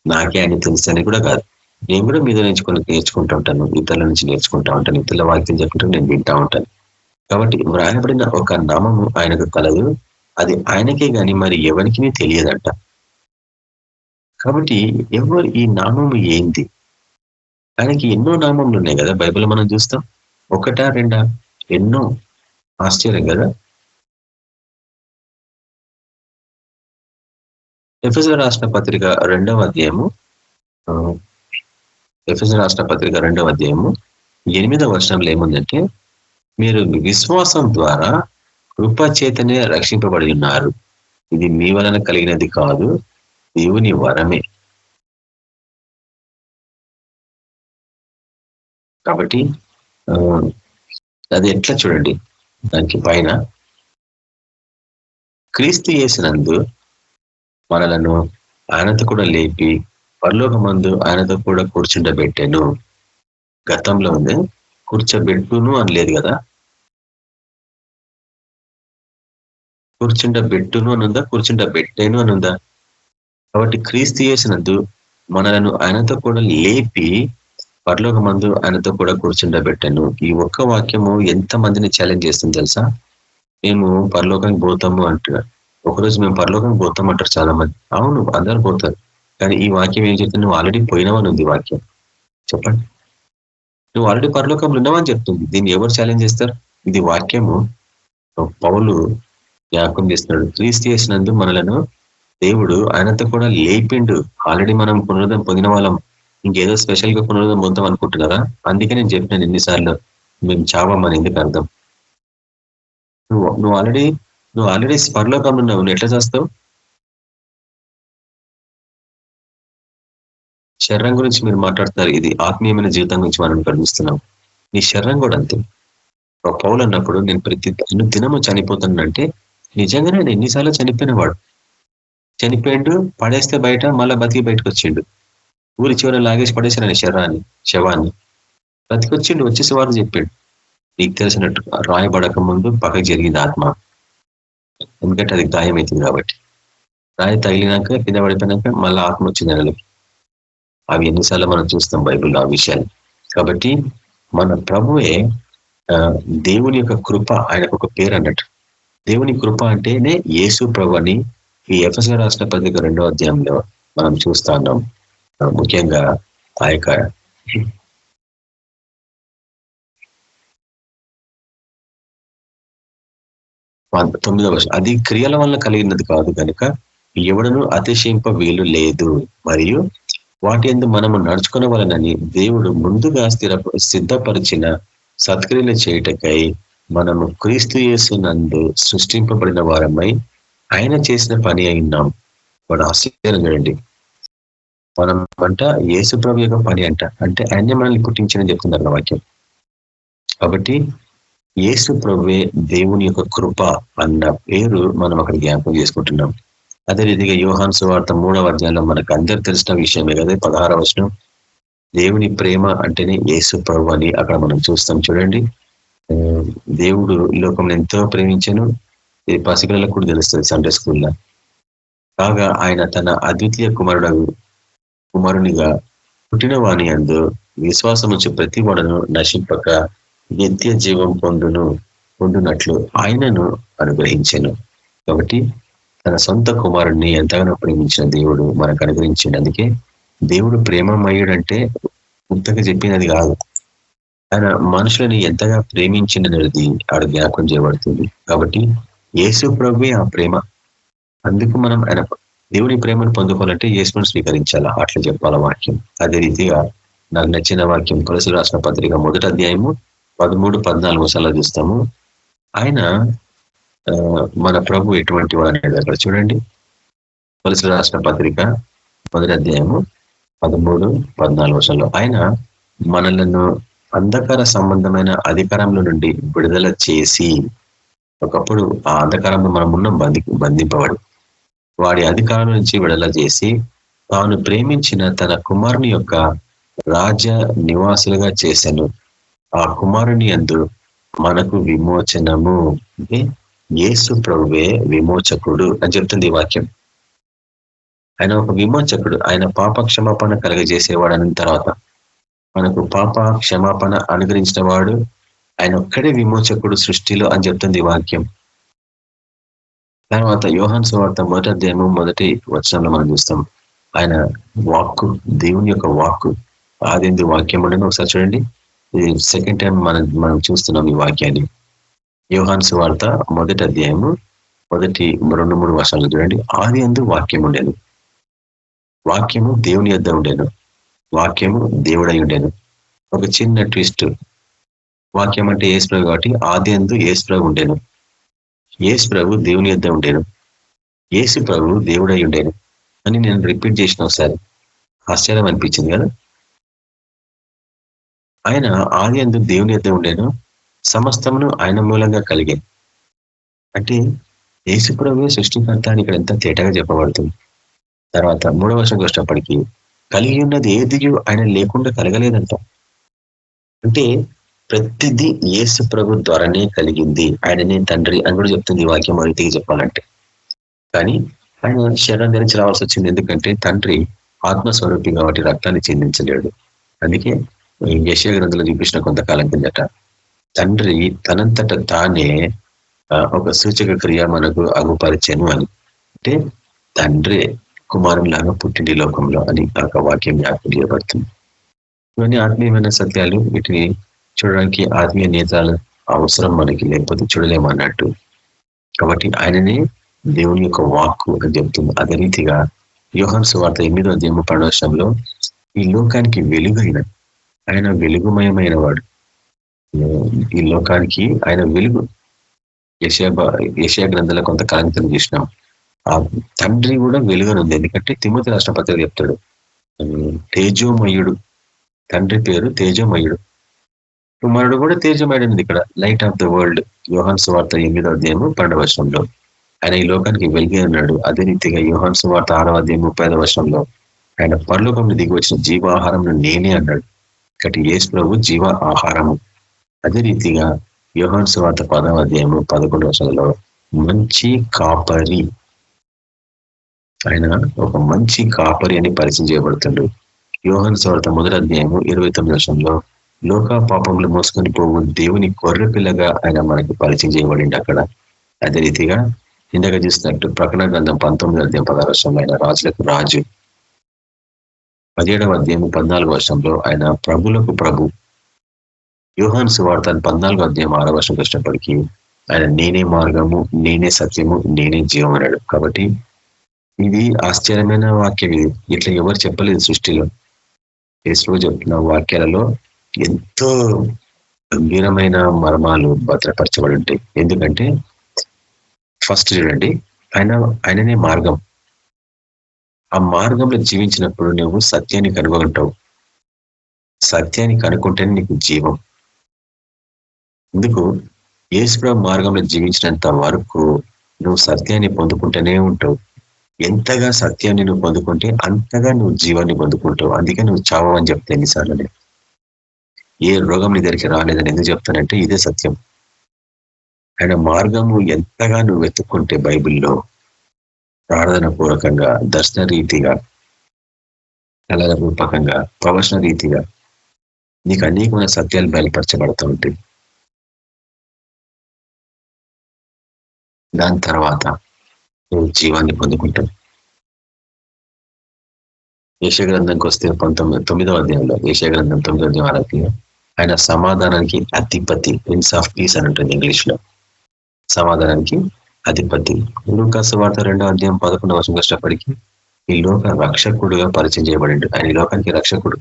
నాకే అని తెలుసని కూడా కాదు. నేను కూడా మీద నేర్చుకుని నేర్చుకుంటూ ఉంటాను ఇతరుల నుంచి నేర్చుకుంటా ఉంటాను ఇతరుల వాక్యం చెప్పుకుంటూ నేను వింటా ఉంటాను. కాబట్టి వ్రాయబడిన ఒక నామము ఆయనకు కలదు అది ఆయనకే కానీ మరి ఎవరికి తెలియదంట. కాబట్టి ఎవరు ఈ నామము ఏంది ఆయనకి ఎన్నో నామములు ఉన్నాయి కదా బైబిల్ మనం చూస్తాం. ఒకటా రెండా? ఎన్నో. ఆశ్చర్యం కదా. ఎఫ్ఎస్ రాష్ట్ర పత్రిక రెండవ అధ్యాయము ఎఫ్ఎస్ రాష్ట్ర పత్రిక రెండవ అధ్యాయము ఎనిమిదవ వర్షంలో ఏముందంటే మీరు విశ్వాసం ద్వారా కృపచేతనే రక్షింపబడి ఉన్నారు. ఇది మీ వలన కలిగినది కాదు దేవుని వరమే. కాబట్టి అది ఎట్లా చూడండి? దానికి పైన క్రీస్తు చేసినందు మనలను ఆయనతో కూడా లేపి పరలోక మందు ఆయనతో కూడా కూర్చుండబెట్టాను. గతంలో ఉంది. కూర్చోబెట్టును అని లేదు కదా? కూర్చుండబెట్టును అని ఉందా కూర్చుండబెట్టాను అని ఉందా కాబట్టి క్రీస్తు చేసినందు మనలను ఆయనతో కూడా లేపి పరలోక మందు ఆయనతో కూడా కూర్చుండబెట్టాను. ఈ ఒక్క వాక్యము ఎంత మందిని ఛాలెంజ్ చేస్తుంది తెలుసా? మేము పరలోకానికి పోతాము అంటున్నారు. ఒకరోజు మేము పరలోకం పోతామంటారు చాలా మంది అవును అందరు పోతారు. కానీ ఈ వాక్యం ఏం చెప్తుంది? నువ్వు ఆల్రెడీ పోయినావని ఉంది వాక్యం. చెప్పండి. నువ్వు ఆల్రెడీ పరలోకంలో ఉన్నావని చెప్తుంది. దీన్ని ఎవరు ఛాలెంజ్ చేస్తారు? ఇది వాక్యము. పౌలు జ్ఞాపకం చేస్తున్నాడు. క్రీస్తు చేసినందు మనలను దేవుడు ఆయనతో కూడా లేపిండు. ఆల్రెడీ మనం పునరుద్ధం పొందిన వాళ్ళం ఇంకేదో స్పెషల్గా పునరుద్ధం పొందాం అనుకుంటున్నారా? అందుకే నేను చెప్పినాను ఎన్నిసార్లు. మేము చావామని ఎందుకు అర్థం నువ్వు నువ్వు ఆల్రెడీ నువ్వు ఆల్రెడీ పరలోకంలో ఉన్నావు నువ్వు ఎట్లా చేస్తావు? శరీరం గురించి మీరు మాట్లాడుతున్నారు. ఇది ఆత్మీయమైన జీవితం గురించి మనం గర్మిస్తున్నాం నీ శరీరం కూడా అంతే. ఒక పౌలు అన్నప్పుడు నేను ప్రతి అను దినము చనిపోతున్నానంటే నిజంగానే నేను ఎన్నిసార్లు చనిపోయిన వాడు చనిపోయిండు పడేస్తే బయట మళ్ళీ బతికి బయటకు వచ్చిండు ఊరి చివర లాగేసి పడేసాను ఆయన శరాన్ని శవాన్ని. బతికొచ్చిండు వచ్చేసి వారు చెప్పిండు. నీకు తెలిసినట్టు రాయబడక ముందు పక్కకు జరిగింది ఆత్మ. ఎందుకంటే అది గాయం అవుతుంది కాబట్టి. రాయి తగిలినాక కింద పడిపోయినాక మళ్ళీ ఆత్మ వచ్చింది నెలకి అవి ఎన్నిసార్లు మనం చూస్తాం బైబిల్లో ఆ విషయాలు. కాబట్టి మన ప్రభువే ఆ, దేవుని యొక్క కృప ఆయనకు ఒక పేరు అన్నట్టు. దేవుని కృప అంటేనే యేసు ప్రభు అని ఈ ఎఫ్ఎస్ రాష్ట్ర పత్రిక రెండో అధ్యాయంలో మనం చూస్తా ఉన్నాం. ముఖ్యంగా ఆ యొక్క తొమ్మిదవ అది క్రియల వల్ల కలిగినది కాదు కనుక ఎవడను అతిశయింప వీలు లేదు. మరియు వాటి ఎందు మనము నడుచుకునవలనని దేవుడు ముందుగా స్థిర సిద్ధపరిచిన సత్క్రియలు చేయుటకై మనము క్రీస్తు యేసునందు సృష్టింపబడిన వారమై ఆయన చేసిన పని అయినాం. వాడు ఆశ్చర్యం చూడండి. మనం అంట యేసు ప్రభు యొక్క పని అంట. అంటే ఆయన మనల్ని పుట్టించిన చెప్తున్నారు వాక్యం. కాబట్టి యేసు ప్రభువే దేవుని యొక్క కృప అన్న పేరు మనం అక్కడ జ్ఞాపకం చేసుకుంటున్నాం. అదే రీతిగా యోహాన్ సువార్త మూడవ అధ్యాయంలో మనకు అందరు తెలిసిన విషయమే కదా పదహార వచనం. దేవుని ప్రేమ అంటేనే యేసు ప్రభు అని అక్కడ మనం చూస్తాం చూడండి. దేవుడు ఈ లోకంలో ఎంతో ప్రేమించను. ఇది పసిపిల్లలకు కూడా తెలుస్తుంది సండే స్కూల్లో కాగా ఆయన తన అద్వితీయ కుమారుడు కుమారునిగా పుట్టిన వాణి అందు విశ్వాసం వచ్చి ప్రతి వాడను నశింపక నిత్య జీవం పొందును పొందునట్లు ఆయనను అనుగ్రహించాను. కాబట్టి తన సొంత కుమారుణ్ణి ఎంతగానో ప్రేమించిన దేవుడు మనకు అనుగ్రహించింది అందుకే దేవుడు ప్రేమమయ్యుడంటే ఉత్తగా చెప్పినది కాదు. ఆయన మనుషులని ఎంతగా ప్రేమించినది ఆడ జ్ఞాపకం చేయబడుతుంది. కాబట్టి యేసు ప్రభువే ఆ ప్రేమ. అందుకు మనం ఆయన దేవుని ప్రేమను పొందుకోవాలంటే యేసును స్వీకరించాలా? అట్లా చెప్పాల వాక్యం. అదే రీతిగా నాకు నచ్చిన వాక్యం తులసి రాసిన పత్రిక మొదటి అధ్యాయము పదమూడు పద్నాలుగు సార్లు చూస్తాము. ఆయన మన ప్రభు ఎటువంటి వాడు అనేది అక్కడ చూడండి. తులసి రాసిన పత్రిక మొదటి అధ్యాయము పదమూడు పద్నాలుగు వర్షాల్లో ఆయన మనలను అంధకార సంబంధమైన అధికారంలో నుండి విడుదల చేసి ఒకప్పుడు ఆ అంధకారంలో మనం ఉన్న బంధి బంధింపబడి. వాడి అధికారం నుంచి విడుదల చేసి తాను ప్రేమించిన తన కుమారుని యొక్క రాజ నివాసులుగా చేశాను. ఆ కుమారుని అందు మనకు విమోచనము అంటే ఏసు ప్రభువే విమోచకుడు అని చెప్తుంది వాక్యం. ఆయన ఒక విమోచకుడు ఆయన పాప క్షమాపణ కలగజేసేవాడు అన్న తర్వాత మనకు పాప క్షమాపణ అనుగ్రహించిన వాడు ఆయన ఒక్కడే విమోచకుడు సృష్టిలో అని చెప్తుంది వాక్యం. తర్వాత యోహాన్ సువార్త మొదటి అధ్యాయము మొదటి వచనంలో మనం చూస్తాం. ఆయన వాక్కు దేవుని యొక్క వాక్కు ఆదింది వాక్యం ఉండని ఒకసారి చూడండి. ఇది సెకండ్ టైం మనం మనం చూస్తున్నాం ఈ వాక్యాన్ని. యోహాన్స్ వార్త మొదటి అధ్యాయము మొదటి రెండు మూడు వర్షాలు చూడండి. ఆది అందు వాక్యం ఉండేను వాక్యము దేవుని యొద్ద ఉండేను వాక్యము దేవుడై ఉండేను ఒక చిన్న ట్విస్ట్. వాక్యం అంటే ఏసు ప్రభు కాబట్టి ఆది అందు ఏసు ప్రభు ఉండేను ఏసు ప్రభు దేవుని యొద్ద ఉండేను ఏసు ప్రభు దేవుడై ఉండేను అని నేను రిపీట్ చేసిన ఒకసారి. ఆశ్చర్యం అనిపించింది కదా? ఆయన ఆది అందు దేవుని ఎద్ద ఉండేను. సమస్తమును ఆయన మూలంగా కలిగే. అంటే యేసు సృష్టికర్త అని ఇక్కడ ఎంత తేటగా చెప్పబడుతుంది. తర్వాత మూడవ వర్షం వచ్చినప్పటికీ కలిగి ఉన్నది ఏది ఆయన లేకుండా కలగలేదంట. అంటే ప్రతిదీ యేసు ప్రభు ద్వారానే కలిగింది. ఆయననే తండ్రి అని కూడా చెప్తుంది ఈ వాక్యం రీతికి చెప్పాలంటే. కానీ ఆయన శరణం ధరించి రావాల్సి వచ్చింది. ఎందుకంటే తండ్రి ఆత్మస్వరూపి కాబట్టి రక్తాన్ని చెందించలేడు. అందుకే యశ గ్రంథంలో చూపించిన కొంతకాలం కిందట తండ్రి తనంతట తానే ఒక సూచక క్రియ మనకు అగుపరిచను అని. అంటే తండ్రి కుమారులాగా పుట్టిండి లోకంలో అని ఒక వాక్యం జ్ఞాపకం చేయబడుతుంది. ఇవన్నీ ఆత్మీయమైన సత్యాలు వీటిని చూడడానికి ఆత్మీయ నేతలు అవసరం మనకి లేకపోతే చూడలేమన్నట్టు కాబట్టి ఆయననే దేవుని యొక్క వాక్కు అని చెప్తుంది అదే రీతిగా యోహన్ సువార్త ఎనిమిదో అధ్యాయం పడవశంలో ఈ లోకానికి వెలుగైన ఆయన వెలుగుమయమైన వాడు. ఈ లోకానికి ఆయన వెలుగు. యశా యశా గ్రంథంలో కొంత కాంతం చేసినాం. ఆ తండ్రి కూడా వెలుగనుంది. ఎందుకంటే తిమ్మతి రాష్ట్రపతి చెప్తాడు. తేజోమయుడు. తండ్రి పేరు తేజోమయుడు. కుమారుడు కూడా తేజమయుడు ఇక్కడ. లైట్ ఆఫ్ ద వరల్డ్ యోహాన్ సువార్త ఎనిమిదో అధ్యాయము పన్నెండవ వర్షంలో ఆయన ఈ లోకానికి వెలిగే ఉన్నాడు. అదే రీతిగా యోహాన్ సువార్త ఆరవ అధ్యాయం ముప్పై వర్షంలో ఆయన పరలోకంలో దిగి వచ్చిన జీవాహారం నేనే అన్నాడు. ఇక్కడ యేసు ప్రభు జీవ ఆహారము. అదే రీతిగా యోహాన్ సువార్త పదవ అధ్యాయము పదకొండు వర్షాలలో మంచి కాపరి. ఆయన ఒక మంచి కాపరి అని పరిచయం చేయబడుతుండు. యోహన్ స్వార్థ మొదటి అధ్యాయము ఇరవై తొమ్మిది వర్షంలో లోక పాపంలో మోసుకొని పోవు దేవుని కొర్ర పిల్లగా ఆయన మనకి పరిచయం చేయబడింది అక్కడ. అదే రీతిగా ఇందాక చూసినట్టు ప్రకటన గ్రంథం పంతొమ్మిది అధ్యాయం పదహారు వర్షంలో ఆయన రాజులకు రాజు. పదిహేడవ అధ్యాయం పద్నాలుగు వర్షంలో ఆయన ప్రభులకు ప్రభు యోహాన్ సువార్త పద్నాలుగు అధ్యాయం ఆరో వర్షం వచ్చినప్పటికీ ఆయన నేనే మార్గము నేనే సత్యము నేనే జీవం అన్నాడు. కాబట్టి ఇది ఆశ్చర్యమైన వాక్యం ఇది ఇట్లా ఎవరు చెప్పలేదు సృష్టిలో. యేసులో చెప్తున్న వాక్యాలలో ఎంతో గంభీరమైన మర్మాలు భద్రపరచబడి ఉంటాయి. ఎందుకంటే ఫస్ట్ చూడండి ఆయన ఆయననే మార్గం. ఆ మార్గంలో జీవించినప్పుడు నువ్వు సత్యాన్ని కనుగొంటావు. సత్యాన్ని కనుక్కుంటేనే నీకు జీవం. ఎందుకు? ఏసుప్రభు మార్గంలో జీవించినంత వరకు నువ్వు సత్యాన్ని పొందుకుంటూనే ఉంటావు. ఎంతగా సత్యాన్ని నువ్వు పొందుకుంటే అంతగా నువ్వు జీవాన్ని పొందుకుంటావు. అందుకే నువ్వు చావని చెప్తే ఎన్నిసార్లు? ఏ రోగం నీ దగ్గరికి రాలేదని ఎందుకు చెప్తానంటే ఇదే సత్యం. ఆయన మార్గము ఎంతగా నువ్వు వెతుక్కుంటే బైబిల్లో ప్రార్థన పూర్వకంగా దర్శన రీతిగా కళల రూపకంగా ప్రవచన రీతిగా నీకు అనేకమైన సత్యాలు బయలుపరచబడుతూ ఉంటాయి. దాని తర్వాత నువ్వు జీవాన్ని పొందుకుంటావు. గ్రంథంకి వస్తే పంతొమ్మిది తొమ్మిదవ అధ్యాయంలో గ్రంథం తొమ్మిదో అధ్యాయం ఆరోగ్యం ఆయన సమాధానానికి అధిపతి ప్రిన్స్ ఆఫ్ పీస్ అని ఉంటుంది ఇంగ్లీష్లో సమాధానానికి అధిపతి. లోకాసు వార్త రెండో అధ్యాయం పదకొండవ వర్షం కష్టపడికి ఈ లోక రక్షకుడుగా పరిచయం చేయబడిండు. ఆయన ఈ లోకానికి రక్షకుడు.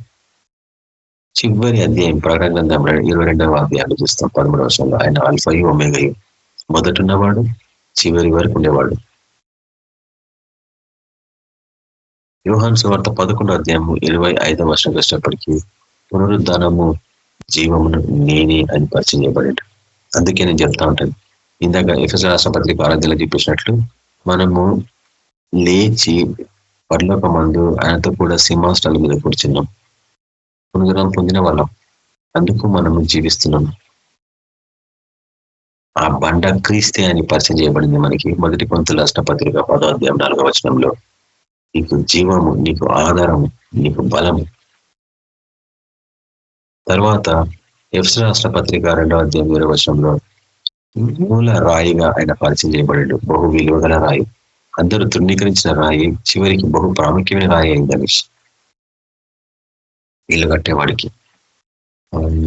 చివరి అధ్యాయం ప్రకటన ఇరవై రెండవ అధ్యాయాలు చూస్తాం. పదమూడు వర్షంలో ఆయన అల్ఫయు ఒమేగయు మొదటున్నవాడు చివరి వరకు ఉండేవాడు. యోహాన్ సువార్త పదకొండో అధ్యాయము ఇరవై ఐదవ వర్షం కష్టపడికి పునరుద్ధానము జీవమును నేనే అని పరిచయం చేయబడిండు. అందుకే నేను చెప్తా ఉంటాను. ఇందాక ఎఫ్ఎస్ రాష్ట్రపత్రిక ఆరాధ్యలో చూపించినట్లు మనము లేచి పర్లోక మందు ఆయనతో కూడా సింహాసనాల మీద కూర్చున్నాం. పునరుద్ధరణ పొందిన వాళ్ళం. అందుకు మనము జీవిస్తున్నాం. ఆ బండ క్రీస్తే అని పరిచయం చేయబడింది మనకి మొదటి పంతుల రాష్ట్రపత్రిక పదోధ్యాయం నాలుగవ వచనంలో. నీకు జీవము నీకు ఆధారము నీకు బలము. తర్వాత ఎఫ్స్ రాష్ట్రపత్రిక రెండవ అధ్యాయం ఇరవై వచనంలో మూల రాయిగా ఆయన పరిచయం చేయబడాడు. బహు విలువగల రాయి. అందరూ తృణీకరించిన రాయి చివరికి బహు ప్రాముఖ్యమైన రాయి అయింది అనేసి ఇల్లు కట్టేవాడికి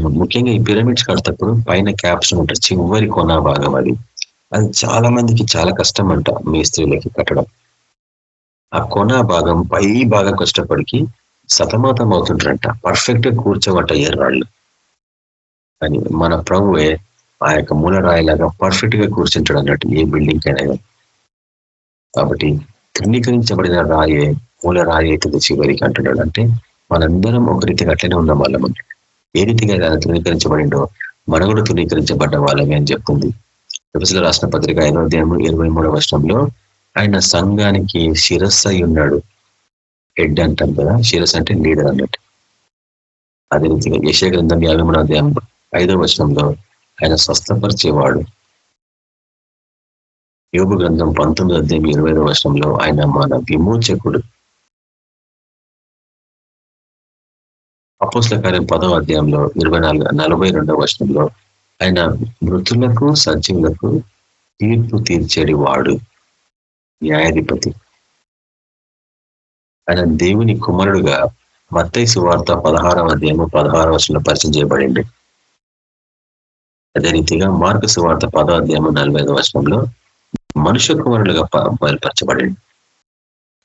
ముఖ్యంగా ఈ పిరమిడ్స్ కడతప్పుడు పైన క్యాప్షన్ ఉంటుంది చివరి కొన భాగం అది. అది చాలా మందికి చాలా కష్టం అంట మీ స్త్రీలకి కట్టడం. ఆ కొన భాగం పై భాగం కష్టపడికి సతమతం అవుతుంటారంట. పర్ఫెక్ట్గా కూర్చోబట్ట ఎర్రాళ్ళు. అని మన ప్రభువే ఆ యొక్క మూల మూలరాయిలాగా పర్ఫెక్ట్గా కూర్చుంటాడు అన్నట్టు ఏ బిల్డింగ్ అయినా కాబట్టి తృణీకరించబడిన రాయే మూల రాయి అవుతుంది చివరికి అంటున్నాడు. అంటే మనందరం ఒక రీతిగా అట్లనే ఉన్నాం వాళ్ళం ఏ రీతిగా ఆయన తృణీకరించబడిండో మన కూడా తృణీకరించబడ్డ వాళ్ళమే అని చెప్తుంది ప్రొఫెసర్ రాష్ట్ర పత్రిక ఐదో దేము ఇరవై మూడవ వర్షంలో ఆయన సంఘానికి శిరస్సు అయి ఉన్నాడు. హెడ్ అంటాం కదా శిరస్సు అంటే లీడర్ అన్నట్టు. అదే రీతిగా యశ గ్రంథం యాభై మూడవ అధ్యాయం ఐదో వర్షంలో ఆయన స్వస్థపరిచేవాడు. యోగు గ్రంథం పంతొమ్మిది అధ్యాయం ఇరవై వర్షంలో ఆయన మన విమోచకుడు. అపోస్ల కార్యం పదవ అధ్యాయంలో ఇరవై నాలుగు నలభై రెండవ వర్షంలో ఆయన మృతులకు సజీవులకు తీర్పు తీర్చేడి వాడు న్యాయాధిపతి. ఆయన దేవుని కుమారుడుగా మత్తైసు వార్త పదహారవ అధ్యాయము పదహారవ వర్షంలో పరిచయం చేయబడింది. అదే రీతిగా మార్గ సువార్త పదో అధ్యాయము నలభై ఐదు వర్షంలో మనుష్య కుమారులుగా బయలుపరచబడి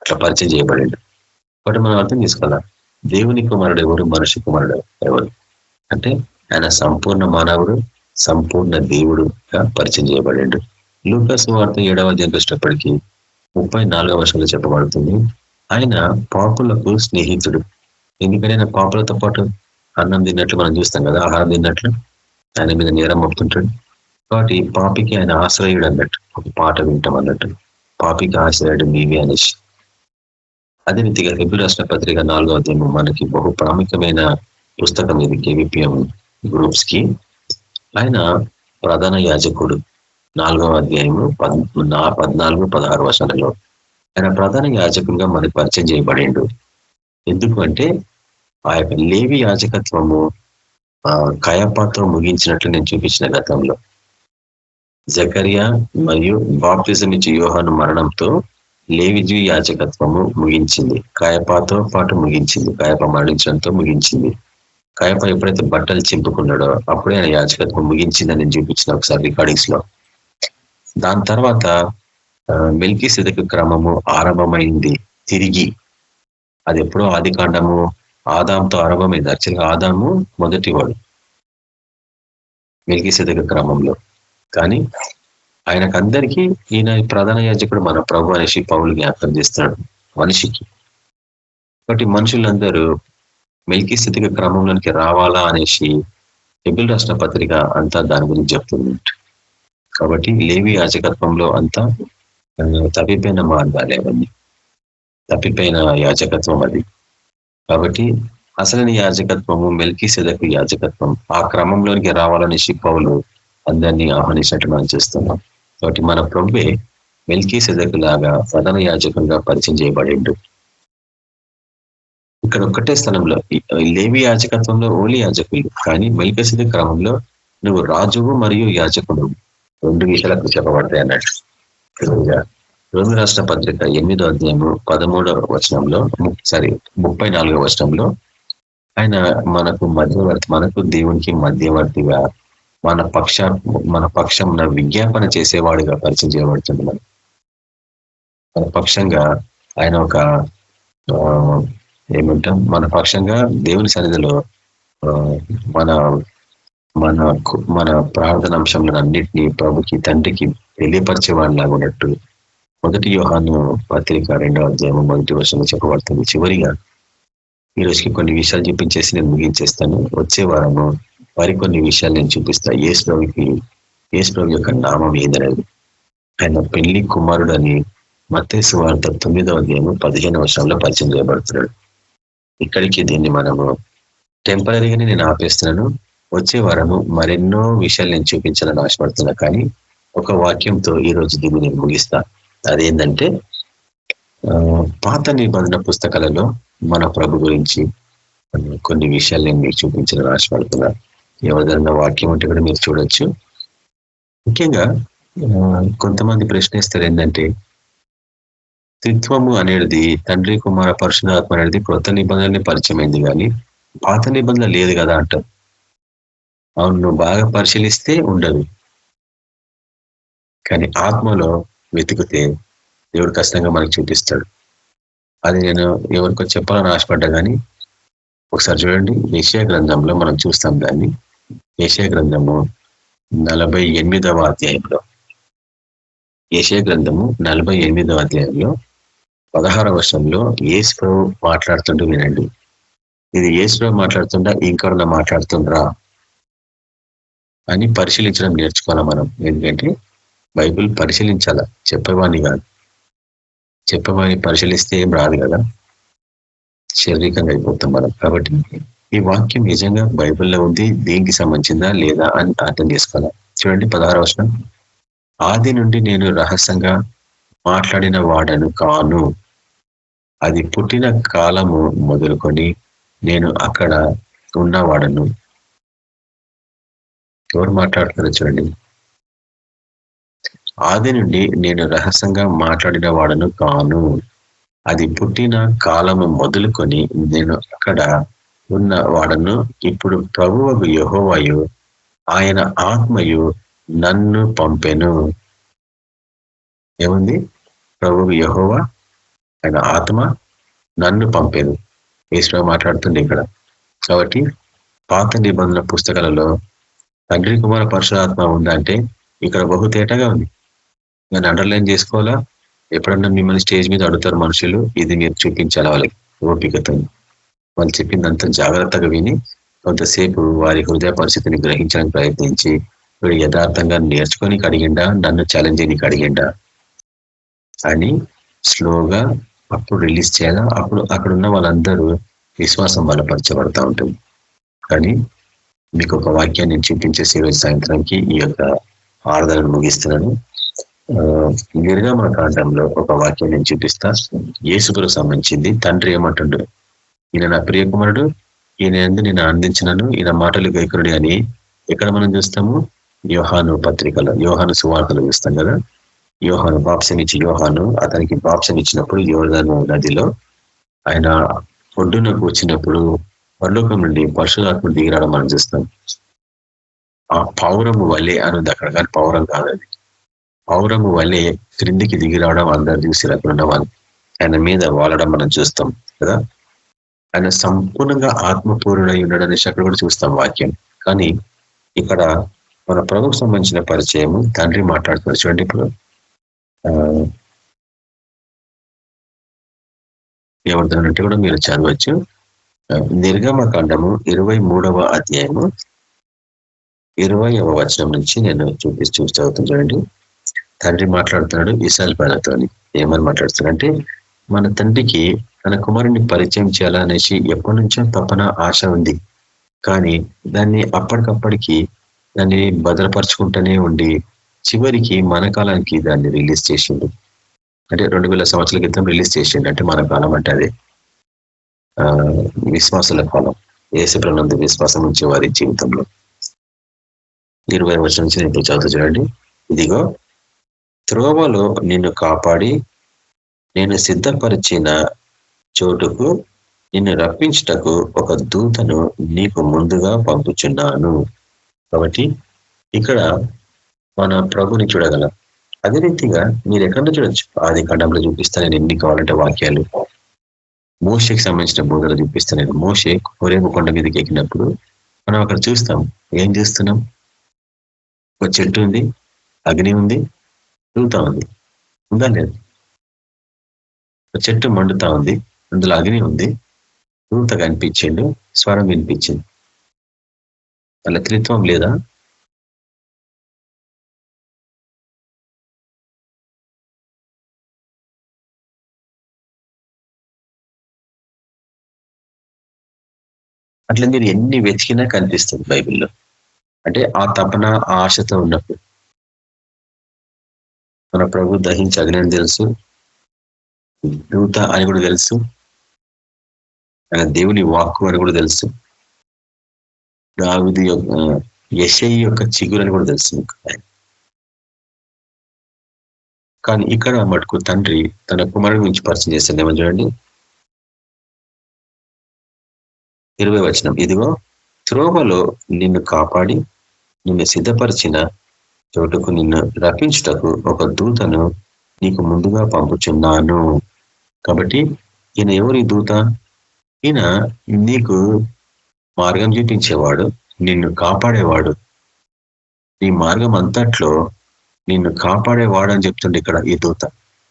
అట్లా పరిచయం చేయబడి కాబట్టి మనం అర్థం చేసుకోవాలా? దేవుని కుమారుడు ఎవరు? మనుష్య కుమారుడు ఎవరు? అంటే ఆయన సంపూర్ణ మానవుడు సంపూర్ణ దేవుడుగా పరిచయం చేయబడిండు. లూకా వార్త ఏడవ అధ్యాయం వచ్చినప్పటికీ ముప్పై నాలుగవ వర్షంలో చెప్పబడుతుంది ఆయన పాపులకు స్నేహితుడు. ఎందుకంటే ఆయన పాపులతో పాటు అన్నం తిన్నట్లు మనం చూస్తాం కదా ఆహారం తిన్నట్లు. ఆయన మీద నేరం మోపుతుంటాడు. కాబట్టి పాపికి ఆయన ఆశ్రయుడు అన్నట్టు ఒక పాట వింటాం అన్నట్టు. పాపికి ఆశ్రయుడు మీవి అనేసి. అదే రీతిగా ఎబి రాష్ట్ర పత్రిక నాలుగో అధ్యాయం మనకి బహు ప్రాముఖ్యమైన పుస్తకం ఇది కేవీపీఎం గ్రూప్స్కి ఆయన ప్రధాన యాజకుడు. నాలుగవ అధ్యాయము పద్నాలుగు పదహారు వర్షాలలో ఆయన ప్రధాన యాజకునిగా మనకు పరిచయం చేయబడిండు. ఎందుకు అంటే ఆ యొక్క లేవి యాజకత్వము కయపాతో ముగించినట్లు నేను చూపించిన గతంలో. జకరియా మరియు బాప్తిజం ఇచ్చి యోహాను మరణంతో లేవిజీ యాచకత్వము ముగించింది. కాయపాతో పాటు ముగించింది. కాయప మరణించడంతో ముగించింది. కాయప ఎప్పుడైతే బట్టలు చింపుకున్నాడో అప్పుడే ఆయన యాచకత్వం ముగించిందని అని చూపించిన ఒకసారి రికార్డింగ్స్లో దాని తర్వాత మెల్కి సిదక క్రమము ఆరంభమైంది. తిరిగి అది ఎప్పుడో ఆది కాండము ఆదాంతో ఆరంభమైంది. యాక్చువల్గా ఆదాము మొదటివాడు మెల్కి సిదక క్రమంలో. కానీ ఆయనకు అందరికీ ఈయన ప్రధాన యాజకుడు మన ప్రభు అనేసి పౌలు జ్ఞాపకం చేస్తున్నాడు. మనిషికి. కాబట్టి మనుషులందరూ మెల్కి స్థితిక క్రమంలోనికి రావాలా అనేసి ఎబిల్ రాష్ట్ర పత్రిక అంతా దాని గురించి చెప్తుంది. కాబట్టి లేవి యాజకత్వంలో అంతా తప్పిపోయిన మార్గాలు అవన్నీ. తప్పిపోయిన యాజకత్వం అది. కాబట్టి అసలైన యాజకత్వము మెల్కి సెదకు యాజకత్వం ఆ క్రమంలోనికి రావాలని పౌలు అందరినీ ఆహ్వానించినట్టు మనం చేస్తున్నాం. కాబట్టి మన ప్రభువే మెల్కీ సెదకు లాగా ప్రధాన యాజకంగా పరిచయం చేయబడిండు. ఇక్కడ ఒక్కటే స్థలంలో లేవి యాజకత్వంలో ఓలి యాజకులు కానీ మెల్కసిద క్రమంలో నువ్వు రాజువు మరియు యాజకుడు. రెండు విషయాలకు చెప్పబడతాయి అన్నట్టు. రోమి రాష్ట్ర పత్రిక ఎనిమిదో అధ్యాయము పదమూడవ వచనంలో సారీ ముప్పై నాలుగో వచనంలో ఆయన మనకు మధ్యవర్తి మనకు దేవునికి మధ్యవర్తిగా మన పక్ష మన పక్షం విజ్ఞాపన చేసేవాడిగా పరిచయం చేయబడుతుంది మన పక్షంగా ఆయన ఒక ఏమంటాం? మన పక్షంగా దేవుని సన్నిధిలో మన మన మన ప్రార్థనాంశంలో అన్నింటినీ ప్రభుకి తండ్రికి తెలియపరిచేవాడిలాగా ఉన్నట్టు మొదటి యోహాను పత్రిక రెండవ అధ్యాయం మొదటి వర్షంలో చెప్పబడుతుంది చివరిగా ఈ రోజుకి కొన్ని విషయాలు చూపించేసి నేను ముగించేస్తాను. వచ్చే వారము మరికొన్ని విషయాలు నేను చూపిస్తా. ఏసు ప్రభుకి ఏసు ప్రభు యొక్క నామం ఏదనేది? ఆయన పెళ్ళి కుమారుడు అని మత్స్సు వార్త తొమ్మిదవ అధ్యాయము పదిహేను వర్షంలో పరిచయం చేయబడుతున్నాడు. ఇక్కడికి దీన్ని మనము టెంపరీగానే నేను ఆపేస్తున్నాను. వచ్చే వారము మరెన్నో విషయాలు నేను చూపించాలని ఆశపడుతున్నా. కానీ ఒక వాక్యంతో ఈ రోజు దీన్ని నేను ముగిస్తాను అదేంటంటే పాత నిబంధన పుస్తకాలలో మన ప్రభు గురించి కొన్ని విషయాలు నేను మీకు రాసి పడకుండా ఎవరిదైనా వాక్యం ఉంటే కూడా మీరు చూడొచ్చు. ముఖ్యంగా కొంతమంది ప్రశ్నిస్తారు ఏంటంటే త్రిత్వము అనేది తండ్రి కుమార పరిశుధాత్మ అనేది కొత్త నిబంధనని పరిచయమైంది కానీ పాత నిబంధన లేదు కదా అంటారు. అవును నువ్వు బాగా పరిశీలిస్తే ఉండదు. కానీ ఆత్మలో వెతికితే దేవుడు ఖచ్చితంగా మనకు చూపిస్తాడు. అది నేను ఎవరికో చెప్పాలని ఆశపడ్డా కానీ ఒకసారి చూడండి ఏషియా గ్రంథంలో మనం చూస్తాం దాన్ని. ఏషియా గ్రంథము నలభై ఎనిమిదవ అధ్యాయంలో. ఏషియా గ్రంథము నలభై ఎనిమిదవ అధ్యాయంలో పదహార వర్షంలో ఏసు మాట్లాడుతుంటూ వినండి. ఇది ఏసులో మాట్లాడుతుండా ఇంకెవరన్నా మాట్లాడుతుండ్రా అని పరిశీలించడం నేర్చుకోవాలి మనం. ఎందుకంటే బైబిల్ పరిశీలించాల. చెప్పేవాడిని కాదు. చెప్పేవాడిని పరిశీలిస్తే ఏం రాదు కదా? శారీరకంగా అయిపోతాం మనం. కాబట్టి ఈ వాక్యం నిజంగా బైబిల్లో ఉంది దీనికి సంబంధించిందా లేదా అని అర్థం చేసుకోవాలి? చూడండి పదహారు ఆది నుండి నేను రహస్యంగా మాట్లాడిన వాడను కాను. అది పుట్టిన కాలము మొదలుకొని నేను అక్కడ ఉన్నవాడను. ఎవరు మాట్లాడుతున్నారు చూడండి. ఆది నుండి నేను రహస్యంగా మాట్లాడిన వాడను కాను. అది పుట్టిన కాలము మొదలుకొని నేను అక్కడ ఉన్న వాడను ఇప్పుడు ప్రభువకు యహోవాయు ఆయన ఆత్మయు నన్ను పంపెను. ఏముంది? ప్రభువు యహోవా ఆయన ఆత్మ నన్ను పంపేను. ఈశ్వర మాట్లాడుతుంది ఇక్కడ. కాబట్టి పాత నిబంధన పుస్తకాలలో తండ్రి కుమార పరశురాత్మ ఉందంటే ఇక్కడ బహుతేటగా ఉంది. నేను అండర్లైన్ చేసుకోవాలా? ఎప్పుడన్నా మిమ్మల్ని స్టేజ్ మీద అడుగుతారు మనుషులు ఇది మీరు చూపించాలి వాళ్ళకి? ఓపికతో. వాళ్ళు చెప్పిందంతా జాగ్రత్తగా విని కొంతసేపు వారి హృదయ పరిస్థితిని గ్రహించడానికి ప్రయత్నించి వీడు యథార్థంగా నేర్చుకొని అడిగిండా నన్ను ఛాలెంజ్ చేయడానికి అడిగిండా అని స్లోగా అప్పుడు రిలీజ్ చేయాలా? అప్పుడు అక్కడ ఉన్న వాళ్ళందరూ విశ్వాసం బలపరచబడతా ఉంటుంది. కానీ మీకు ఒక వాక్యాన్ని నేను చూపించేసి ఈరోజు సాయంత్రానికి ఈ యొక్క ఆరాధనను ముగిస్తున్నాను. నిర్గమ కాండంలో ఒక వాక్యం నేను చూపిస్తా. యేసుకులకు సంబంధించింది. తండ్రి ఏమంటుండు? ఈయన నా ప్రియకుమారుడు ఈయన ఎందు నేను అందించినను ఈయన మాటలు గైకురుడి అని ఎక్కడ మనం చూస్తాము? యోహాను పత్రికలో యోహాను సువార్తలు చూస్తాం కదా? యోహాను బాప్సం ఇచ్చి యోహాను అతనికి బాప్సం ఇచ్చినప్పుడు యోధాను నదిలో ఆయన ఒడ్డునకు వచ్చినప్పుడు పరలోకం నుండి పరశురాత్మ దిగిరావడం మనం చూస్తాం. ఆ పౌరము వలె అనుంది అక్కడ కానీ పౌరం కాదు అది. పౌరము వల్లే క్రిందికి దిగి రావడం అందరు చూసి అక్కడ వాళ్ళు ఆయన మీద వాలడం మనం చూస్తాం కదా? ఆయన సంపూర్ణంగా ఆత్మపూర్ణుడై ఉండడం అనేసి అక్కడ కూడా చూస్తాం వాక్యం. కానీ ఇక్కడ మన ప్రభుకు సంబంధించిన పరిచయం తండ్రి మాట్లాడుతున్నారు. చూడండి ఇప్పుడు. ఏమంటున్నట్టు కూడా మీరు చదవచ్చు. నిర్గమ కాండము ఇరవై మూడవ అధ్యాయము. ఇరవైవ వచనం నుంచి నేను చూపి చూసి చదువుతాను. చూడండి. తండ్రి మాట్లాడుతున్నాడు ఇసాల్ పేదతోని ఏమని మాట్లాడుతున్నాడంటే మన తండ్రికి తన కుమారుని పరిచయం చేయాలనేసి ఎప్పటి నుంచో తపన ఆశ ఉంది. కానీ దాన్ని అప్పటికప్పటికి దాన్ని భద్రపరచుకుంటూనే ఉండి చివరికి మన కాలానికి దాన్ని రిలీజ్ చేసిండు. అంటే రెండు వేల సంవత్సరాల క్రితం రిలీజ్ చేసిండు. అంటే మన కాలం అంటే అదే. విశ్వాసుల కాలం. ఏసుప్రనందు విశ్వాసం నుంచి వారి జీవితంలో. ఇరవై వచ్చిన నుంచి నేను ఇప్పుడు చూడండి. ఇదిగో త్రోవలో నిన్ను కాపాడి నేను సిద్ధపరిచిన చోటుకు నిన్ను రప్పించుటకు ఒక దూతను నీకు ముందుగా పంపుచున్నాను. కాబట్టి ఇక్కడ మన ప్రభుని చూడగలం. అదే రీతిగా మీరు ఎక్కడ చూడొచ్చు ఆది ఖండంలో చూపిస్తా నేను ఎన్ని కావాలంటే వాక్యాలు. మోషకి సంబంధించిన బోధలు చూపిస్తాను నేను మోషే కొరేపు కొండ మీదకి ఎక్కినప్పుడు మనం అక్కడ చూస్తాం. ఏం చేస్తున్నాం? ఒక చెట్టు ఉంది అగ్ని ఉంది తిరుగుతా ఉంది. ఉందా లేదు? చెట్టు మండుతా ఉంది. అందులో అగ్ని ఉంది. దూత కనిపించిండు. స్వరం వినిపించింది. వాళ్ళ త్రిత్వం లేదా? అట్లా మీరు ఎన్ని వెతికినా కనిపిస్తుంది బైబిల్లో. అంటే ఆ తపన ఆ ఆశతో ఉన్నప్పుడు. మన ప్రభు దహించి అగ్ని తెలుసు. దూత అని కూడా తెలుసు. ఆయన దేవుని వాక్కు అని కూడా తెలుసు. దావిది యశై యొక్క చిగురు అని కూడా తెలుసు కానీ ఇక్కడ మటుకు తండ్రి తన కుమారుడి గురించి పరిచయం చేస్తాను ఏమని చూడండి? ఇరవై వచనం. ఇదిగో త్రోవలో నిన్ను కాపాడి నిన్ను సిద్ధపరిచిన చోటుకు నిన్ను రప్పించుటకు ఒక దూతను నీకు ముందుగా పంపుచున్నాను. కాబట్టి ఈయన ఎవరి దూత? ఈయన నీకు మార్గం చూపించేవాడు నిన్ను కాపాడేవాడు. నీ మార్గం అంతట్లో నిన్ను కాపాడేవాడు అని చెప్తుండే ఇక్కడ ఈ దూత.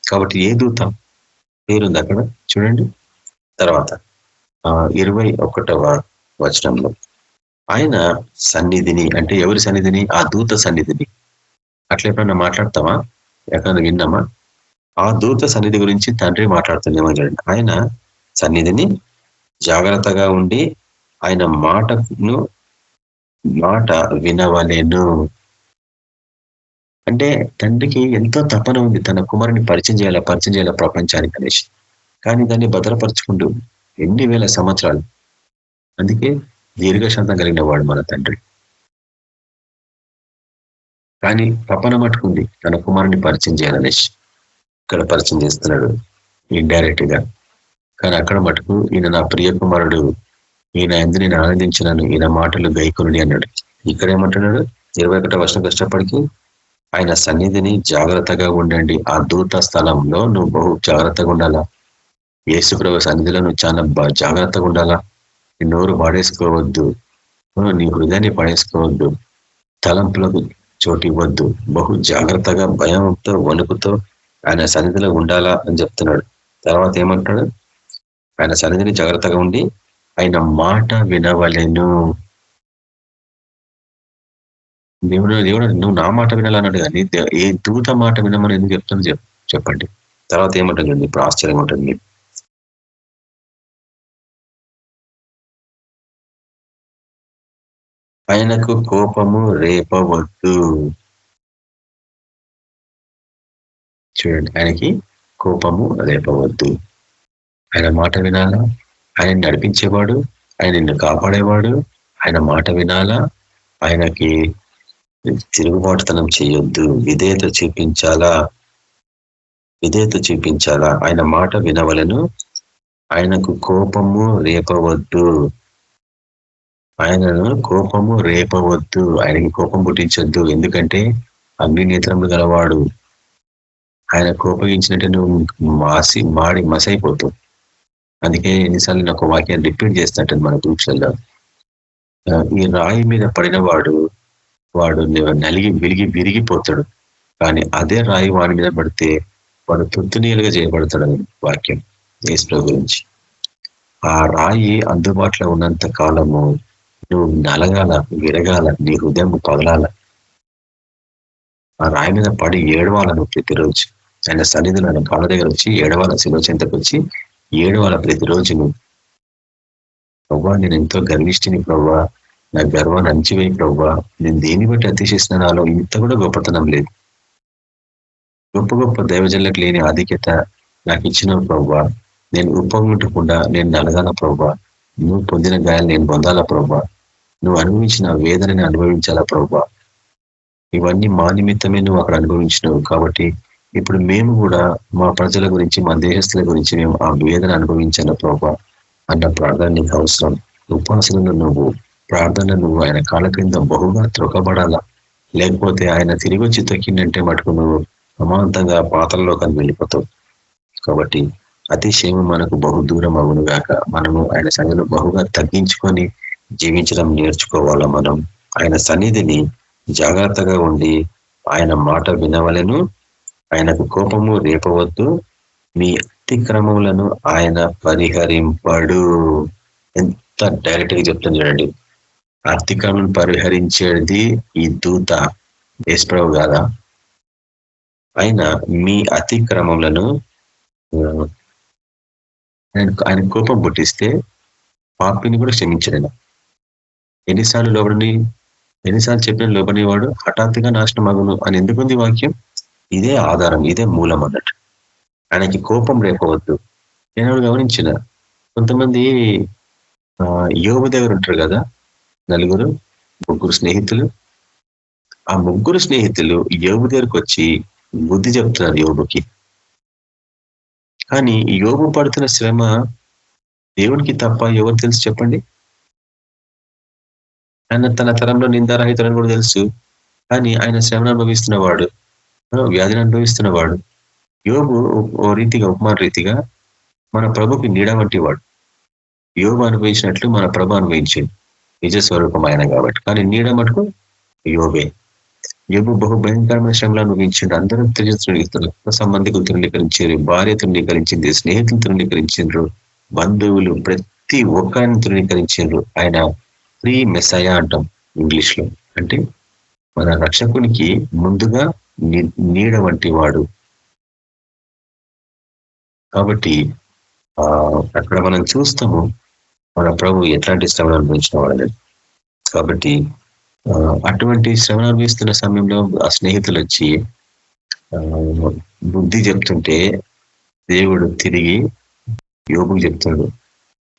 కాబట్టి ఏ దూత? పేరుంది అక్కడ? చూడండి. తర్వాత ఆ ఇరవై ఒకటవ వచనంలో. ఆయన సన్నిధిని అంటే ఎవరి సన్నిధిని? ఆ దూత సన్నిధిని. అట్లా ఎప్పుడన్నా మాట్లాడతామా? ఎక్కడన్నా విన్నామా? ఆ దూత సన్నిధి గురించి తండ్రి మాట్లాడుతుందేమో చూడండి. ఆయన సన్నిధిని జాగ్రత్తగా ఉండి ఆయన మాటను మాట వినవలేను. అంటే తండ్రికి ఎంతో తపన ఉంది. తన కుమారుని పరిచయం చేయాలా? పరిచయం చేయాలా ప్రపంచానికి అనేసి. కానీ దాన్ని భద్రపరుచుకుంటూ ఎన్ని వేల సంవత్సరాలు. అందుకే దీర్ఘశాంతం కలిగిన వాడు మన తండ్రి. కానీ తపన మట్టుకుంది. తన కుమారుని పరిచయం చేయాలనేసి ఇక్కడ పరిచయం చేస్తున్నాడు ఇండైరెక్ట్గా. కానీ అక్కడ మటుకు ఈయన నా ప్రియ కుమారుడు. ఈయన ఎందు నేను ఆనందించినాను? ఈయన మాటలు గైకునుడి అన్నాడు. ఇక్కడ ఏమంటున్నాడు? ఇరవై ఒకటో వర్షం కష్టపడికి ఆయన సన్నిధిని జాగ్రత్తగా ఉండండి. ఆ దూత స్థలంలో నువ్వు బహు జాగ్రత్తగా ఉండాలా? ఏసుప్రభు సన్నిధిలో నువ్వు చాలా జాగ్రత్తగా ఉండాలా? నీ నోరు పాడేసుకోవద్దు. నీ హృదయాన్ని పాడేసుకోవద్దు. తలంపులకు చోటు ఇవ్వద్దు బహు జాగ్రత్తగా భయంతో వణుకుతో ఆయన సన్నిధిలో ఉండాలా అని చెప్తున్నాడు. తర్వాత ఏమంటాడు? ఆయన సన్నిధిని జాగ్రత్తగా ఉండి ఆయన మాట వినవలేను. దేవుడు దేవుడు నువ్వు నా మాట వినాలన్నాడు కానీ ఏ దూత మాట వినమని ఎందుకు చెప్తాను చెప్పండి. తర్వాత ఏమంటుంది ఇప్పుడు ఆశ్చర్యం ఉంటుంది. ఆయనకు కోపము రేపవద్దు. చూడండి ఆయనకి కోపము రేపవద్దు. ఆయన మాట వినాలా? ఆయన నడిపించేవాడు ఆయన నిన్ను కాపాడేవాడు ఆయన మాట వినాలా? ఆయనకి తిరుగుబాటుతనం చేయొద్దు. విధేయత చూపించాలా? విధేయత చూపించాలా? ఆయన మాట వినవలను. ఆయనకు కోపము రేపవద్దు. ఆయనను కోపము రేపవద్దు ఆయనకి కోపం పుట్టించొద్దు. ఎందుకంటే అగ్ని నేత్రములు గలవాడు. ఆయన కోపగించినట్టు నువ్వు మాసి మాడి మసైపోతావు. అందుకే ఎన్నిసార్లు నాకు వాక్యాన్ని రిపీట్ చేస్తున్నట్టు మన గ్రూప్స్లో ఈ రాయి మీద పడిన వాడు వాడు నలిగి విరిగి విరిగిపోతాడు. కానీ అదే రాయి వాడి మీద పడితే వాడు తుత్తునీయులుగా చేయబడతాడని వాక్యం. ఏసుప్రభు గురించి. ఆ రాయి అందుబాటులో ఉన్నంత కాలము నువ్వు నలగాల విరగాల నీ హృదయం పగలాల. ఆ రాయి మీద పడి ఏడవాల నువ్వు ప్రతిరోజు. ఆయన సన్నిధిలో ఆయన కాళ్ళ దగ్గర వచ్చి ఏడవాల శిలో వచ్చి ఏడవాల ప్రతిరోజు నువ్వు. ప్రవ్వా నేను ఎంతో గర్విష్టిని ప్రవ్వా. నా గర్వాన్ని అంచివేయి ప్రవ్వా. నేను దేని బట్టి అతిశిస్తున్న నాలో ఇంత కూడా గొప్పతనం లేదు. గొప్ప గొప్ప దైవజనులకు లేని ఆధిక్యత నాకు ఇచ్చిన ప్రవ్వా. నేను ఉప్పొంగుంటకుండా నేను నలగాల ప్రవ్వా. నువ్వు పొందిన గాయాలు నేను పొందాలా ప్రవ్వా. నువ్వు అనుభవించిన వేదనని అనుభవించాలా ప్రభా? ఇవన్నీ మా నిమిత్తమే నువ్వు అక్కడ అనుభవించినావు కాబట్టి ఇప్పుడు మేము కూడా మా ప్రజల గురించి మా దేశస్తుల గురించి మేము ఆ వేదన అనుభవించాల ప్రభా? అన్న ప్రార్థన నీకు అవసరం. ఉపాసనలు నువ్వు ప్రార్థన నువ్వు ఆయన కాళ్ళ క్రింద బహుగా త్రొక్కబడాలా. లేకపోతే ఆయన తిరిగి వచ్చి తొక్కిందంటే మటుకు నువ్వు అమాంతంగా కానీ వెళ్ళిపోతావు. కాబట్టి అతిశయం మనకు బహు దూరం అవును గాక మనము ఆయన సంఘను బహుగా తగ్గించుకొని జీవించడం నేర్చుకోవాలా మనం? ఆయన సన్నిధిని జాగ్రత్తగా ఉండి ఆయన మాట వినవలను ఆయనకు కోపము రేపవద్దు మీ అతిక్రమములను ఆయన పరిహరింపడు. ఎంత డైరెక్ట్గా చెప్తాను చూడండి. అతిక్రమం పరిహరించేది ఈ దూత యశ్ప్రభు కాదా? ఆయన మీ అతిక్రమములను ఆయన కోపం పుట్టిస్తే పాపిని కూడా క్షమించడైనా ఎన్నిసార్లు లోబడిని ఎన్నిసార్లు చెప్పిన లోబడి వాడు హఠాత్తుగా నాశనం అగును అని ఎందుకుంది వాక్యం? ఇదే ఆధారం ఇదే మూలం అన్నట్టు. ఆయనకి కోపం రేపవద్దు. నేను గమనించిన కొంతమంది యోగు దగ్గర ఉంటారు కదా నలుగురు ముగ్గురు స్నేహితులు. ఆ ముగ్గురు స్నేహితులు యోగు దగ్గరకు వచ్చి బుద్ధి చెప్తున్నారు యోగుకి కానీ యోగు పడుతున్న శ్రమ దేవునికి తప్ప ఎవరు తెలుసు చెప్పండి? ఆయన తన తరంలో నిందారహితులని కూడా తెలుసు. కానీ ఆయన శ్రమను అనుభవిస్తున్నవాడు. వ్యాధిని అనుభవిస్తున్నవాడు. యోగు ఓ రీతిగా ఉపమాన రీతిగా మన ప్రభుకి నీడ వంటి వాడు యోగు అనుభవించినట్లు మన ప్రభు అనుభవించింది నిజ స్వరూపం ఆయన కాబట్టి. కానీ నీడ మటుకు యోగే యోగు బహు భయంకరమైన శ్రమలు అనుభవించిండు. అందరూ తృణీకరిస్తున్నారు సంబంధికులు తృణీకరించారు భార్య తృణీకరించింది. స్నేహితులు తృణీకరించారు బంధువులు ప్రతి ఒక్కరిని తృణీకరించారు ఆయన ప్రీ మెసయ అంటాం ఇంగ్లీష్లో అంటే మన రక్షకునికి ముందుగా నీడ వంటి వాడు. కాబట్టి ఆ అక్కడ మనం చూస్తాము మన ప్రభు ఎట్లాంటి శ్రమను అనుభవించిన వాళ్ళని కాబట్టి అటువంటి శ్రమను అనుభవిస్తున్న సమయంలో ఆ స్నేహితులు వచ్చి బుద్ధి చెప్తుంటే దేవుడు తిరిగి యోగు చెప్తాడు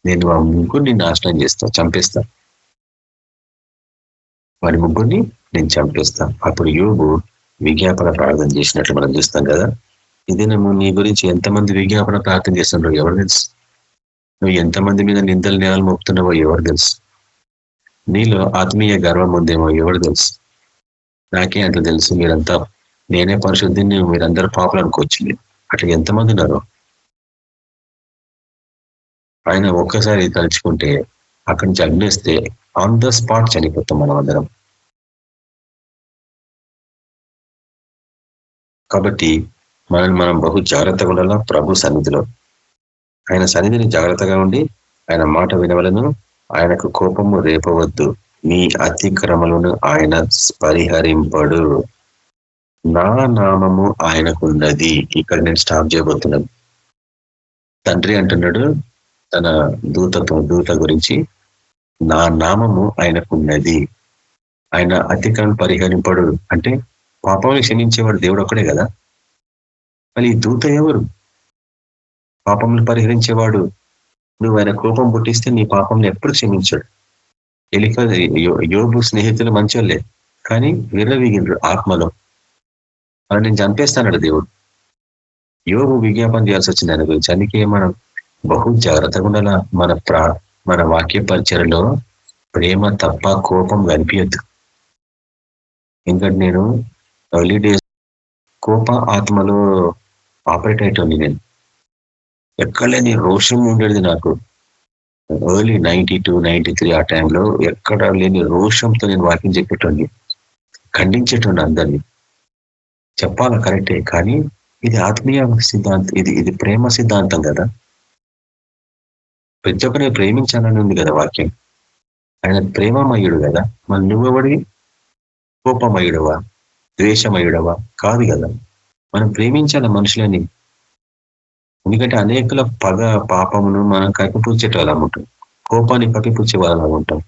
నేను ఆ ముగ్గురిని నాశనం చేస్తా చంపేస్తా. వారి ముగ్గురిని నేను చంపేస్తా. అప్పుడు యోగు విజ్ఞాపన ప్రార్థన చేసినట్లు మనం చూస్తాం కదా. ఇదేనేమో నీ గురించి ఎంతమంది విజ్ఞాపన ప్రార్థన చేస్తున్నారు ఎవరు తెలుసు? నువ్వు ఎంతమంది మీద నిందలు నేరాలు మోపుతున్నావో ఎవరు తెలుసు? నీలో ఆత్మీయ గర్వం ఉందేమో ఎవరు తెలుసు? నాకే అంత తెలుసు. మీరంతా నేనే పరిశుద్ధిని మీరందరూ పాపలు అనుకోవచ్చు అట్లా ఎంతమంది ఉన్నారు? ఆయన ఒక్కసారి తలుచుకుంటే అక్కడి నుంచి అగ్నేస్తే ఆన్ ద స్పాట్ చనిపోతాం మనం అందరం కాబట్టి మనల్ని మనం బహు జాగ్రత్తగా ఉండాలా? ప్రభు సన్నిధిలో. ఆయన సన్నిధిని జాగ్రత్తగా ఉండి ఆయన మాట వినవలను. ఆయనకు కోపము రేపవద్దు. మీ అతిక్రమలను ఆయన పరిహరింపడు. నా నామము ఆయనకున్నది. ఇక్కడ నేను స్టాప్ చేయబోతున్నాను. తండ్రి అంటున్నాడు తన దూతతో దూత గురించి నా నామము ఆయనకున్నది. ఆయన అతిక్రమం పరిహరింపడు. అంటే పాపములు క్షమించేవాడు దేవుడు ఒక్కడే కదా? మళ్ళీ దూత ఎవరు? పాపములు పరిహరించేవాడు. నువ్వు ఆయన కోపం పుట్టిస్తే నీ పాపంని ఎప్పుడు క్షమించాడు. ఎలిక యోగు స్నేహితులు మంచోళ్ళే కానీ విర్రవీగిండ్రు ఆత్మలో. అని నేను చంపేస్తాడు దేవుడు. యోగు విజ్ఞాపన చేయాల్సి వచ్చింది దాని గురించి. అందుకే మనం బహు జాగ్రత్తగా ఉండాల? మన ప్రా మన వాక్య పరిచయలో ప్రేమ తప్ప కోపం కనిపించద్దు ఎందుకంటే నేను ఎర్లీ డేస్ కోప ఆత్మలో ఆపరేట్ అయ్యేటోని నేను. ఎక్కడ లేని రోషం ఉండేది నాకు. Early ninety two ninety three ఆ టైంలో ఎక్కడ లేని రోషంతో నేను వాకింగ్ చెప్పేటోని ఖండించేటోండి అందరినీ. చెప్పాలా కరెక్టే కానీ ఇది ఆత్మీయ సిద్ధాంతం ఇది ఇది ప్రేమ సిద్ధాంతం కదా. ప్రతి ఒక్కరిని ప్రేమించాలని ఉంది కదా వాక్యం. ఆయన ప్రేమమయుడు కదా. మన నువ్వెవడి కోపమయుడువా? ద్వేషమయుడవా? కాదు కదా. మనం ప్రేమించాల మనుషులని. ఎందుకంటే అనేకుల పగ పాపమును మనం కప్పిపుచ్చేట వాళ్ళం ఉంటాం కోపాన్ని కప్పిపుచ్చే వాళ్ళం ఉంటాం.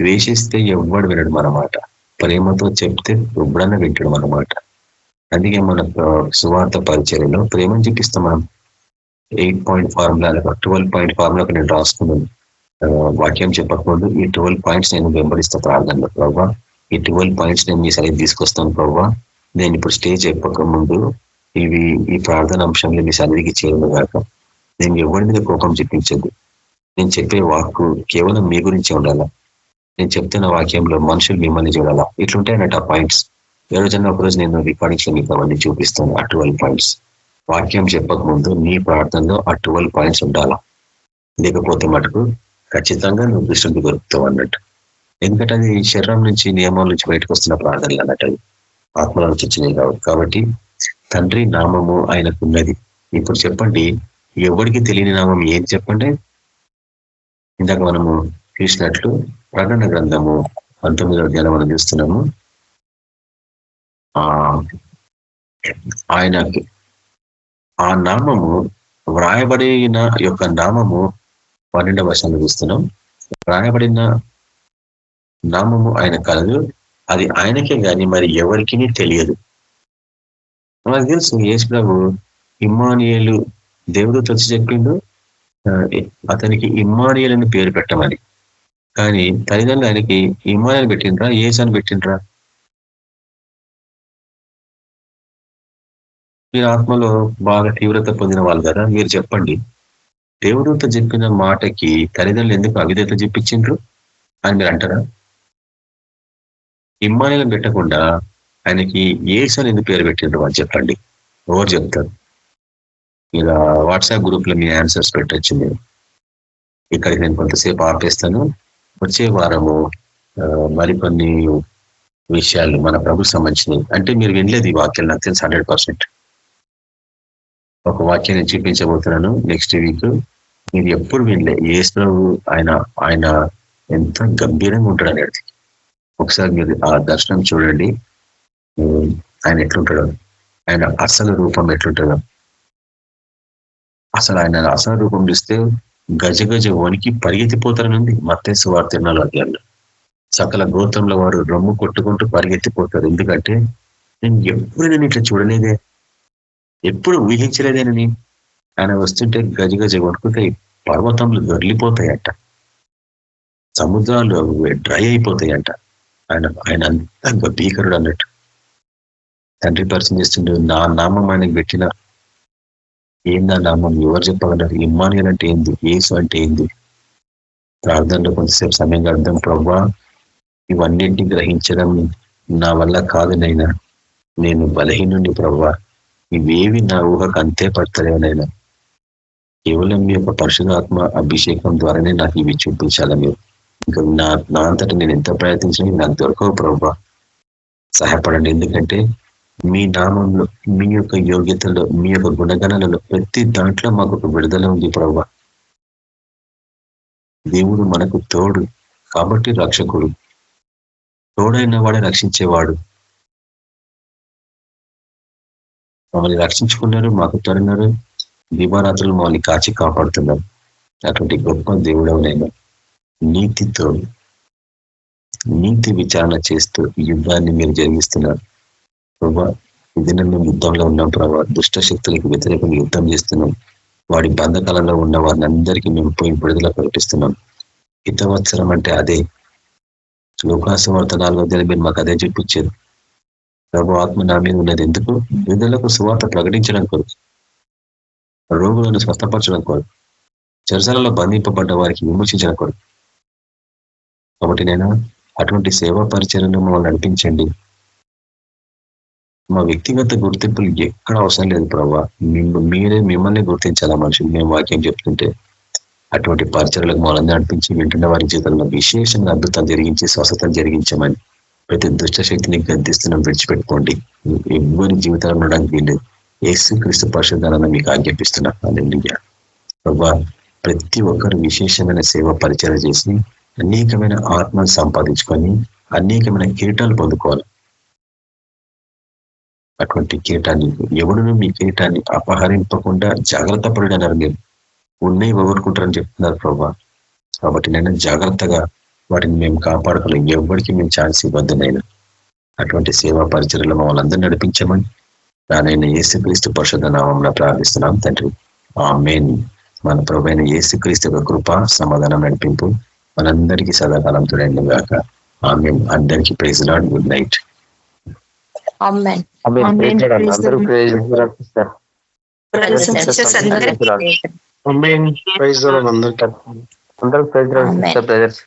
ద్వేషిస్తే ఎవ్వడు వినడు మన మాట. ప్రేమతో చెప్తే ఎప్పుడన్నా వింటాడు మన మాట. అందుకే మన సువార్త పరిచర్యలో ప్రేమను చూపిస్తాం మనం. Eight point formula twelve point ఫార్ములాకి నేను రాసుకున్నాను. వాక్యం చెప్పకముందు ఈ ట్వెల్వ్ పాయింట్స్ నేను వెంబడిస్తా ప్రార్థనలో. ప్రభావ ఈ ట్వెల్వ్ పాయింట్స్ నేను మీ సరికి తీసుకొస్తాను ప్రభావ నేను ఇప్పుడు స్టేజ్ చెప్పక ముందు ఇవి ఈ ప్రార్థన అంశంలో మీ సన్నిధికి చేయను కాక నేను ఎవరి మీద కోపం చెప్పించదు నేను చెప్పే వాక్కు కేవలం మీ గురించి ఉండాలా? నేను చెప్తున్న వాక్యంలో మనుషులు మిమ్మల్ని చూడాలా? ఇట్లుంటాయన్నట్టు ఆ పాయింట్స్. ఏ రోజన్నా ఒకరోజు నేను రికార్డింగ్స్ మీకు అవన్నీ చూపిస్తాను. ఆ ట్వెల్వ్ పాయింట్స్. వాక్యం చెప్పక ముందు నీ ప్రార్థనలో ఆ ట్వెల్వ్ పాయింట్స్ ఉండాలా? లేకపోతే మటుకు ఖచ్చితంగా నువ్వు దృష్టికి దొరుకుతావు అన్నట్టు. ఎందుకంటే అది శరీరం నుంచి నియమాల నుంచి బయటకు వస్తున్న ప్రార్థనలు అన్నట్టు అది ఆత్మల నుంచి వచ్చినాయి కాబట్టి తండ్రి నామము ఆయనకున్నది. ఇప్పుడు చెప్పండి ఎవరికి తెలియని నామం ఏం చెప్పండి? ఇందాక మనము చూసినట్లు ప్రకటన గ్రంథము పంతొమ్మిదో అధ్యాయం మనం చూస్తున్నాము. ఆ ఆయనకి ఆ నామము వ్రాయబడిన యొక్క నామము పన్నెండవ వర్షాలు చూస్తున్నాం. వ్రాయబడిన నామము ఆయన కలదు అది ఆయనకే కానీ మరి ఎవరికి తెలియదు. మనకు తెలుసు యేసు ప్రభు ఇమ్మానియలు దేవుడు వచ్చి చెప్పిండు. అతనికి ఇమ్మానియలని పేరు పెట్టమని. కానీ తల్లిదండ్రులు ఆయనకి ఇమ్మానియల్ పెట్టిండ్రా ఏసు అని పెట్టిండ్రా? మీరు ఆత్మలో బాగా తీవ్రత పొందిన వాళ్ళు కదా మీరు చెప్పండి. దేవుడితో చెప్పిన మాటకి తల్లిదండ్రులు ఎందుకు అవిధేత చెప్పించిండ్రు అని మీరు అంటారా? ఇమ్మానిలను పెట్టకుండా ఆయనకి ఏసు అని ఎందుకు పేరు పెట్టిండ్రు అని చెప్పండి. ఎవరు చెప్తారు? ఇలా వాట్సాప్ గ్రూప్లో మీ ఆన్సర్స్ పెట్టచ్చు మీరు ఇక్కడికి నేను కొంతసేపు ఆపేస్తాను. వచ్చే వారము మరికొన్ని విషయాలు మన ప్రభుకి సంబంధించినవి. అంటే మీరు వినలేదు ఈ వాక్యాలు నాకు తెలుసు హండ్రెడ్ పర్సెంట్. ఒక వాక్యాన్ని చూపించబోతున్నాను నెక్స్ట్ వీక్. మీరు ఎప్పుడు వినలే. ఏసు ఆయన ఆయన ఎంత గంభీరంగా ఉంటాడు అనేది. ఒకసారి మీరు ఆ దర్శనం చూడండి. ఆయన ఎట్లుంటాడో. ఆయన అసలు రూపం ఎట్లుంటుందో అసలు ఆయన అసలు రూపం చూస్తే గజ గజ వణికి పరిగెత్తిపోతారనుంది మత్తేసు వారు తిన్నాలు అధ్యాయంలో. సకల గోత్రంలో వారు రొమ్ము కొట్టుకుంటూ పరిగెత్తిపోతారు. ఎందుకంటే నేను ఎప్పుడు నేను ఇట్లా చూడలేదే. ఎప్పుడు ఊహించలేదేనని ఆయన వస్తుంటే గజ గజ వణుకుతాయి పర్వతములు దొరిలిపోతాయంట సముద్రాలు డ్రై అయిపోతాయంట. ఆయన ఆయన అంత భీకరుడు అన్నట్టు. తండ్రి పరిచయం చేస్తుండే నా నామం ఆయనకు పెట్టిన ఏందా నామం? ఎవరు చెప్పగలరు? ఇమ్మానియల్ అంటే ఏంది? ఏసు అంటే ఏంది? ప్రార్థనలో కొంతసేపు సమయం అర్థం ప్రభా ఇవన్నింటినీ గ్రహించడం నా వల్ల కాదు నైనా నేను బలహీనుండి ప్రభా. ఇవేవి నా ఊహకు అంతే పడతలేనైనా కేవలం మీ యొక్క పరిశుధాత్మ అభిషేకం ద్వారానే నాకు ఇవి చూపించాలా మీరు ఇంకా నా నా అంతటా నేను ఎంత ప్రయత్నించినా నాకు దొరకవు ప్రభా. సహాయపడండి. ఎందుకంటే మీ నామంలో మీ యొక్క యోగ్యతలో మీ యొక్క గుణగణాలలో ప్రతి దాంట్లో మాకు ఒక విడుదల ఉంది ప్రభా. దేవుడు మనకు తోడు కాబట్టి రక్షకుడు. తోడైన వాడే రక్షించేవాడు. మమ్మల్ని రక్షించుకున్నారు మాకు తోడున్నారు. దివారాత్రులు మమ్మల్ని కాచి కాపాడుతున్నారు. అటువంటి గొప్ప దేవుడవునైనా. నీతితో నీతి విచారణ చేస్తూ యుద్ధాన్ని మీరు జరిగిస్తున్నారు. ప్రభా ఇది మేము యుద్ధంలో ఉన్నాం ప్రభా. దుష్ట శక్తులకు వ్యతిరేకంగా యుద్ధం చేస్తున్నాం. వాడి బంధకాలలో ఉన్న వారిని అందరికీ మేము పోయి విడుదల ప్రకటిస్తున్నాం. హితవత్సరం అంటే అదే. లోకాసు వార్త నాలుగో మీరు మాకు అదే చూపించారు ప్రభు ఆత్మ నా మీద ఉన్నది. ఎందుకు? విడుదలకు సువార్త ప్రకటించడం కొరకు రోగులను స్వస్థపరచడం కొరకు చెరసాలలో బంధింపబడ్డ వారికి విమర్శించడం కొరకు. కాబట్టి నేను అటువంటి సేవా పరిచయను మమ్మల్ని నడిపించండి. మా వ్యక్తిగత గుర్తింపులు ఎక్కడ అవసరం లేదు ప్రభావ మీరే మిమ్మల్ని గుర్తించాలా మనుషులు? మేము వాక్యం చెప్తుంటే అటువంటి పరిచయలకు మమ్మల్ని నడిపించి వింటున్న వారి జీవితంలో విశేషంగా అద్భుతం జరిగించి స్వస్థత జరిగించమని ప్రతి దుష్ట శక్తిని గద్దిస్తున్నాం విడిచిపెట్టుకోండి. ఎవరి జీవితాలు ఉండడానికి వీళ్ళు ఏసు క్రీస్తు పరిశుద్ధాలను మీకు ఆజ్ఞాపిస్తున్నా. అలెలుయ్య ప్రభా ప్రతి ఒక్కరు విశేషమైన సేవ పరిచయం చేసి అనేకమైన ఆత్మను సంపాదించుకొని అనేకమైన కిరీటాలు పొందుకోవాలి. అటువంటి కిరీటాన్ని ఎవడును మీ కిరీటాన్ని అపహరింపకుండా జాగ్రత్త పడడన్నారు మీరు. ఉన్నాయి ఎవరుకుంటారని చెప్తున్నారు ప్రభా. కాబట్టి నేను జాగ్రత్తగా వాటిని మేము కాపాడుకోలేం ఎవరికి మేము ఛాన్స్ ఇవ్వద్దునైనా. అటువంటి సేవా పరిచయలో మమ్మల్ని అందరూ నడిపించమని నానైనా ఏసుక్రీస్తు పరిషత్ నామంలో ప్రార్థిస్తున్నాం తండ్రి. ఆ మెయిన్ మన ప్రభు అయిన ఏసుక్రీస్తు యొక్క కృప సమాధానం నడిపింపు మనందరికీ సదాకాలం చూడండి గాక ఆమె అందరికీ ప్రైజ్ లాడ్ గుడ్ నైట్. అందరూ. ప్రైజ్ అందరూ ప్రైజ్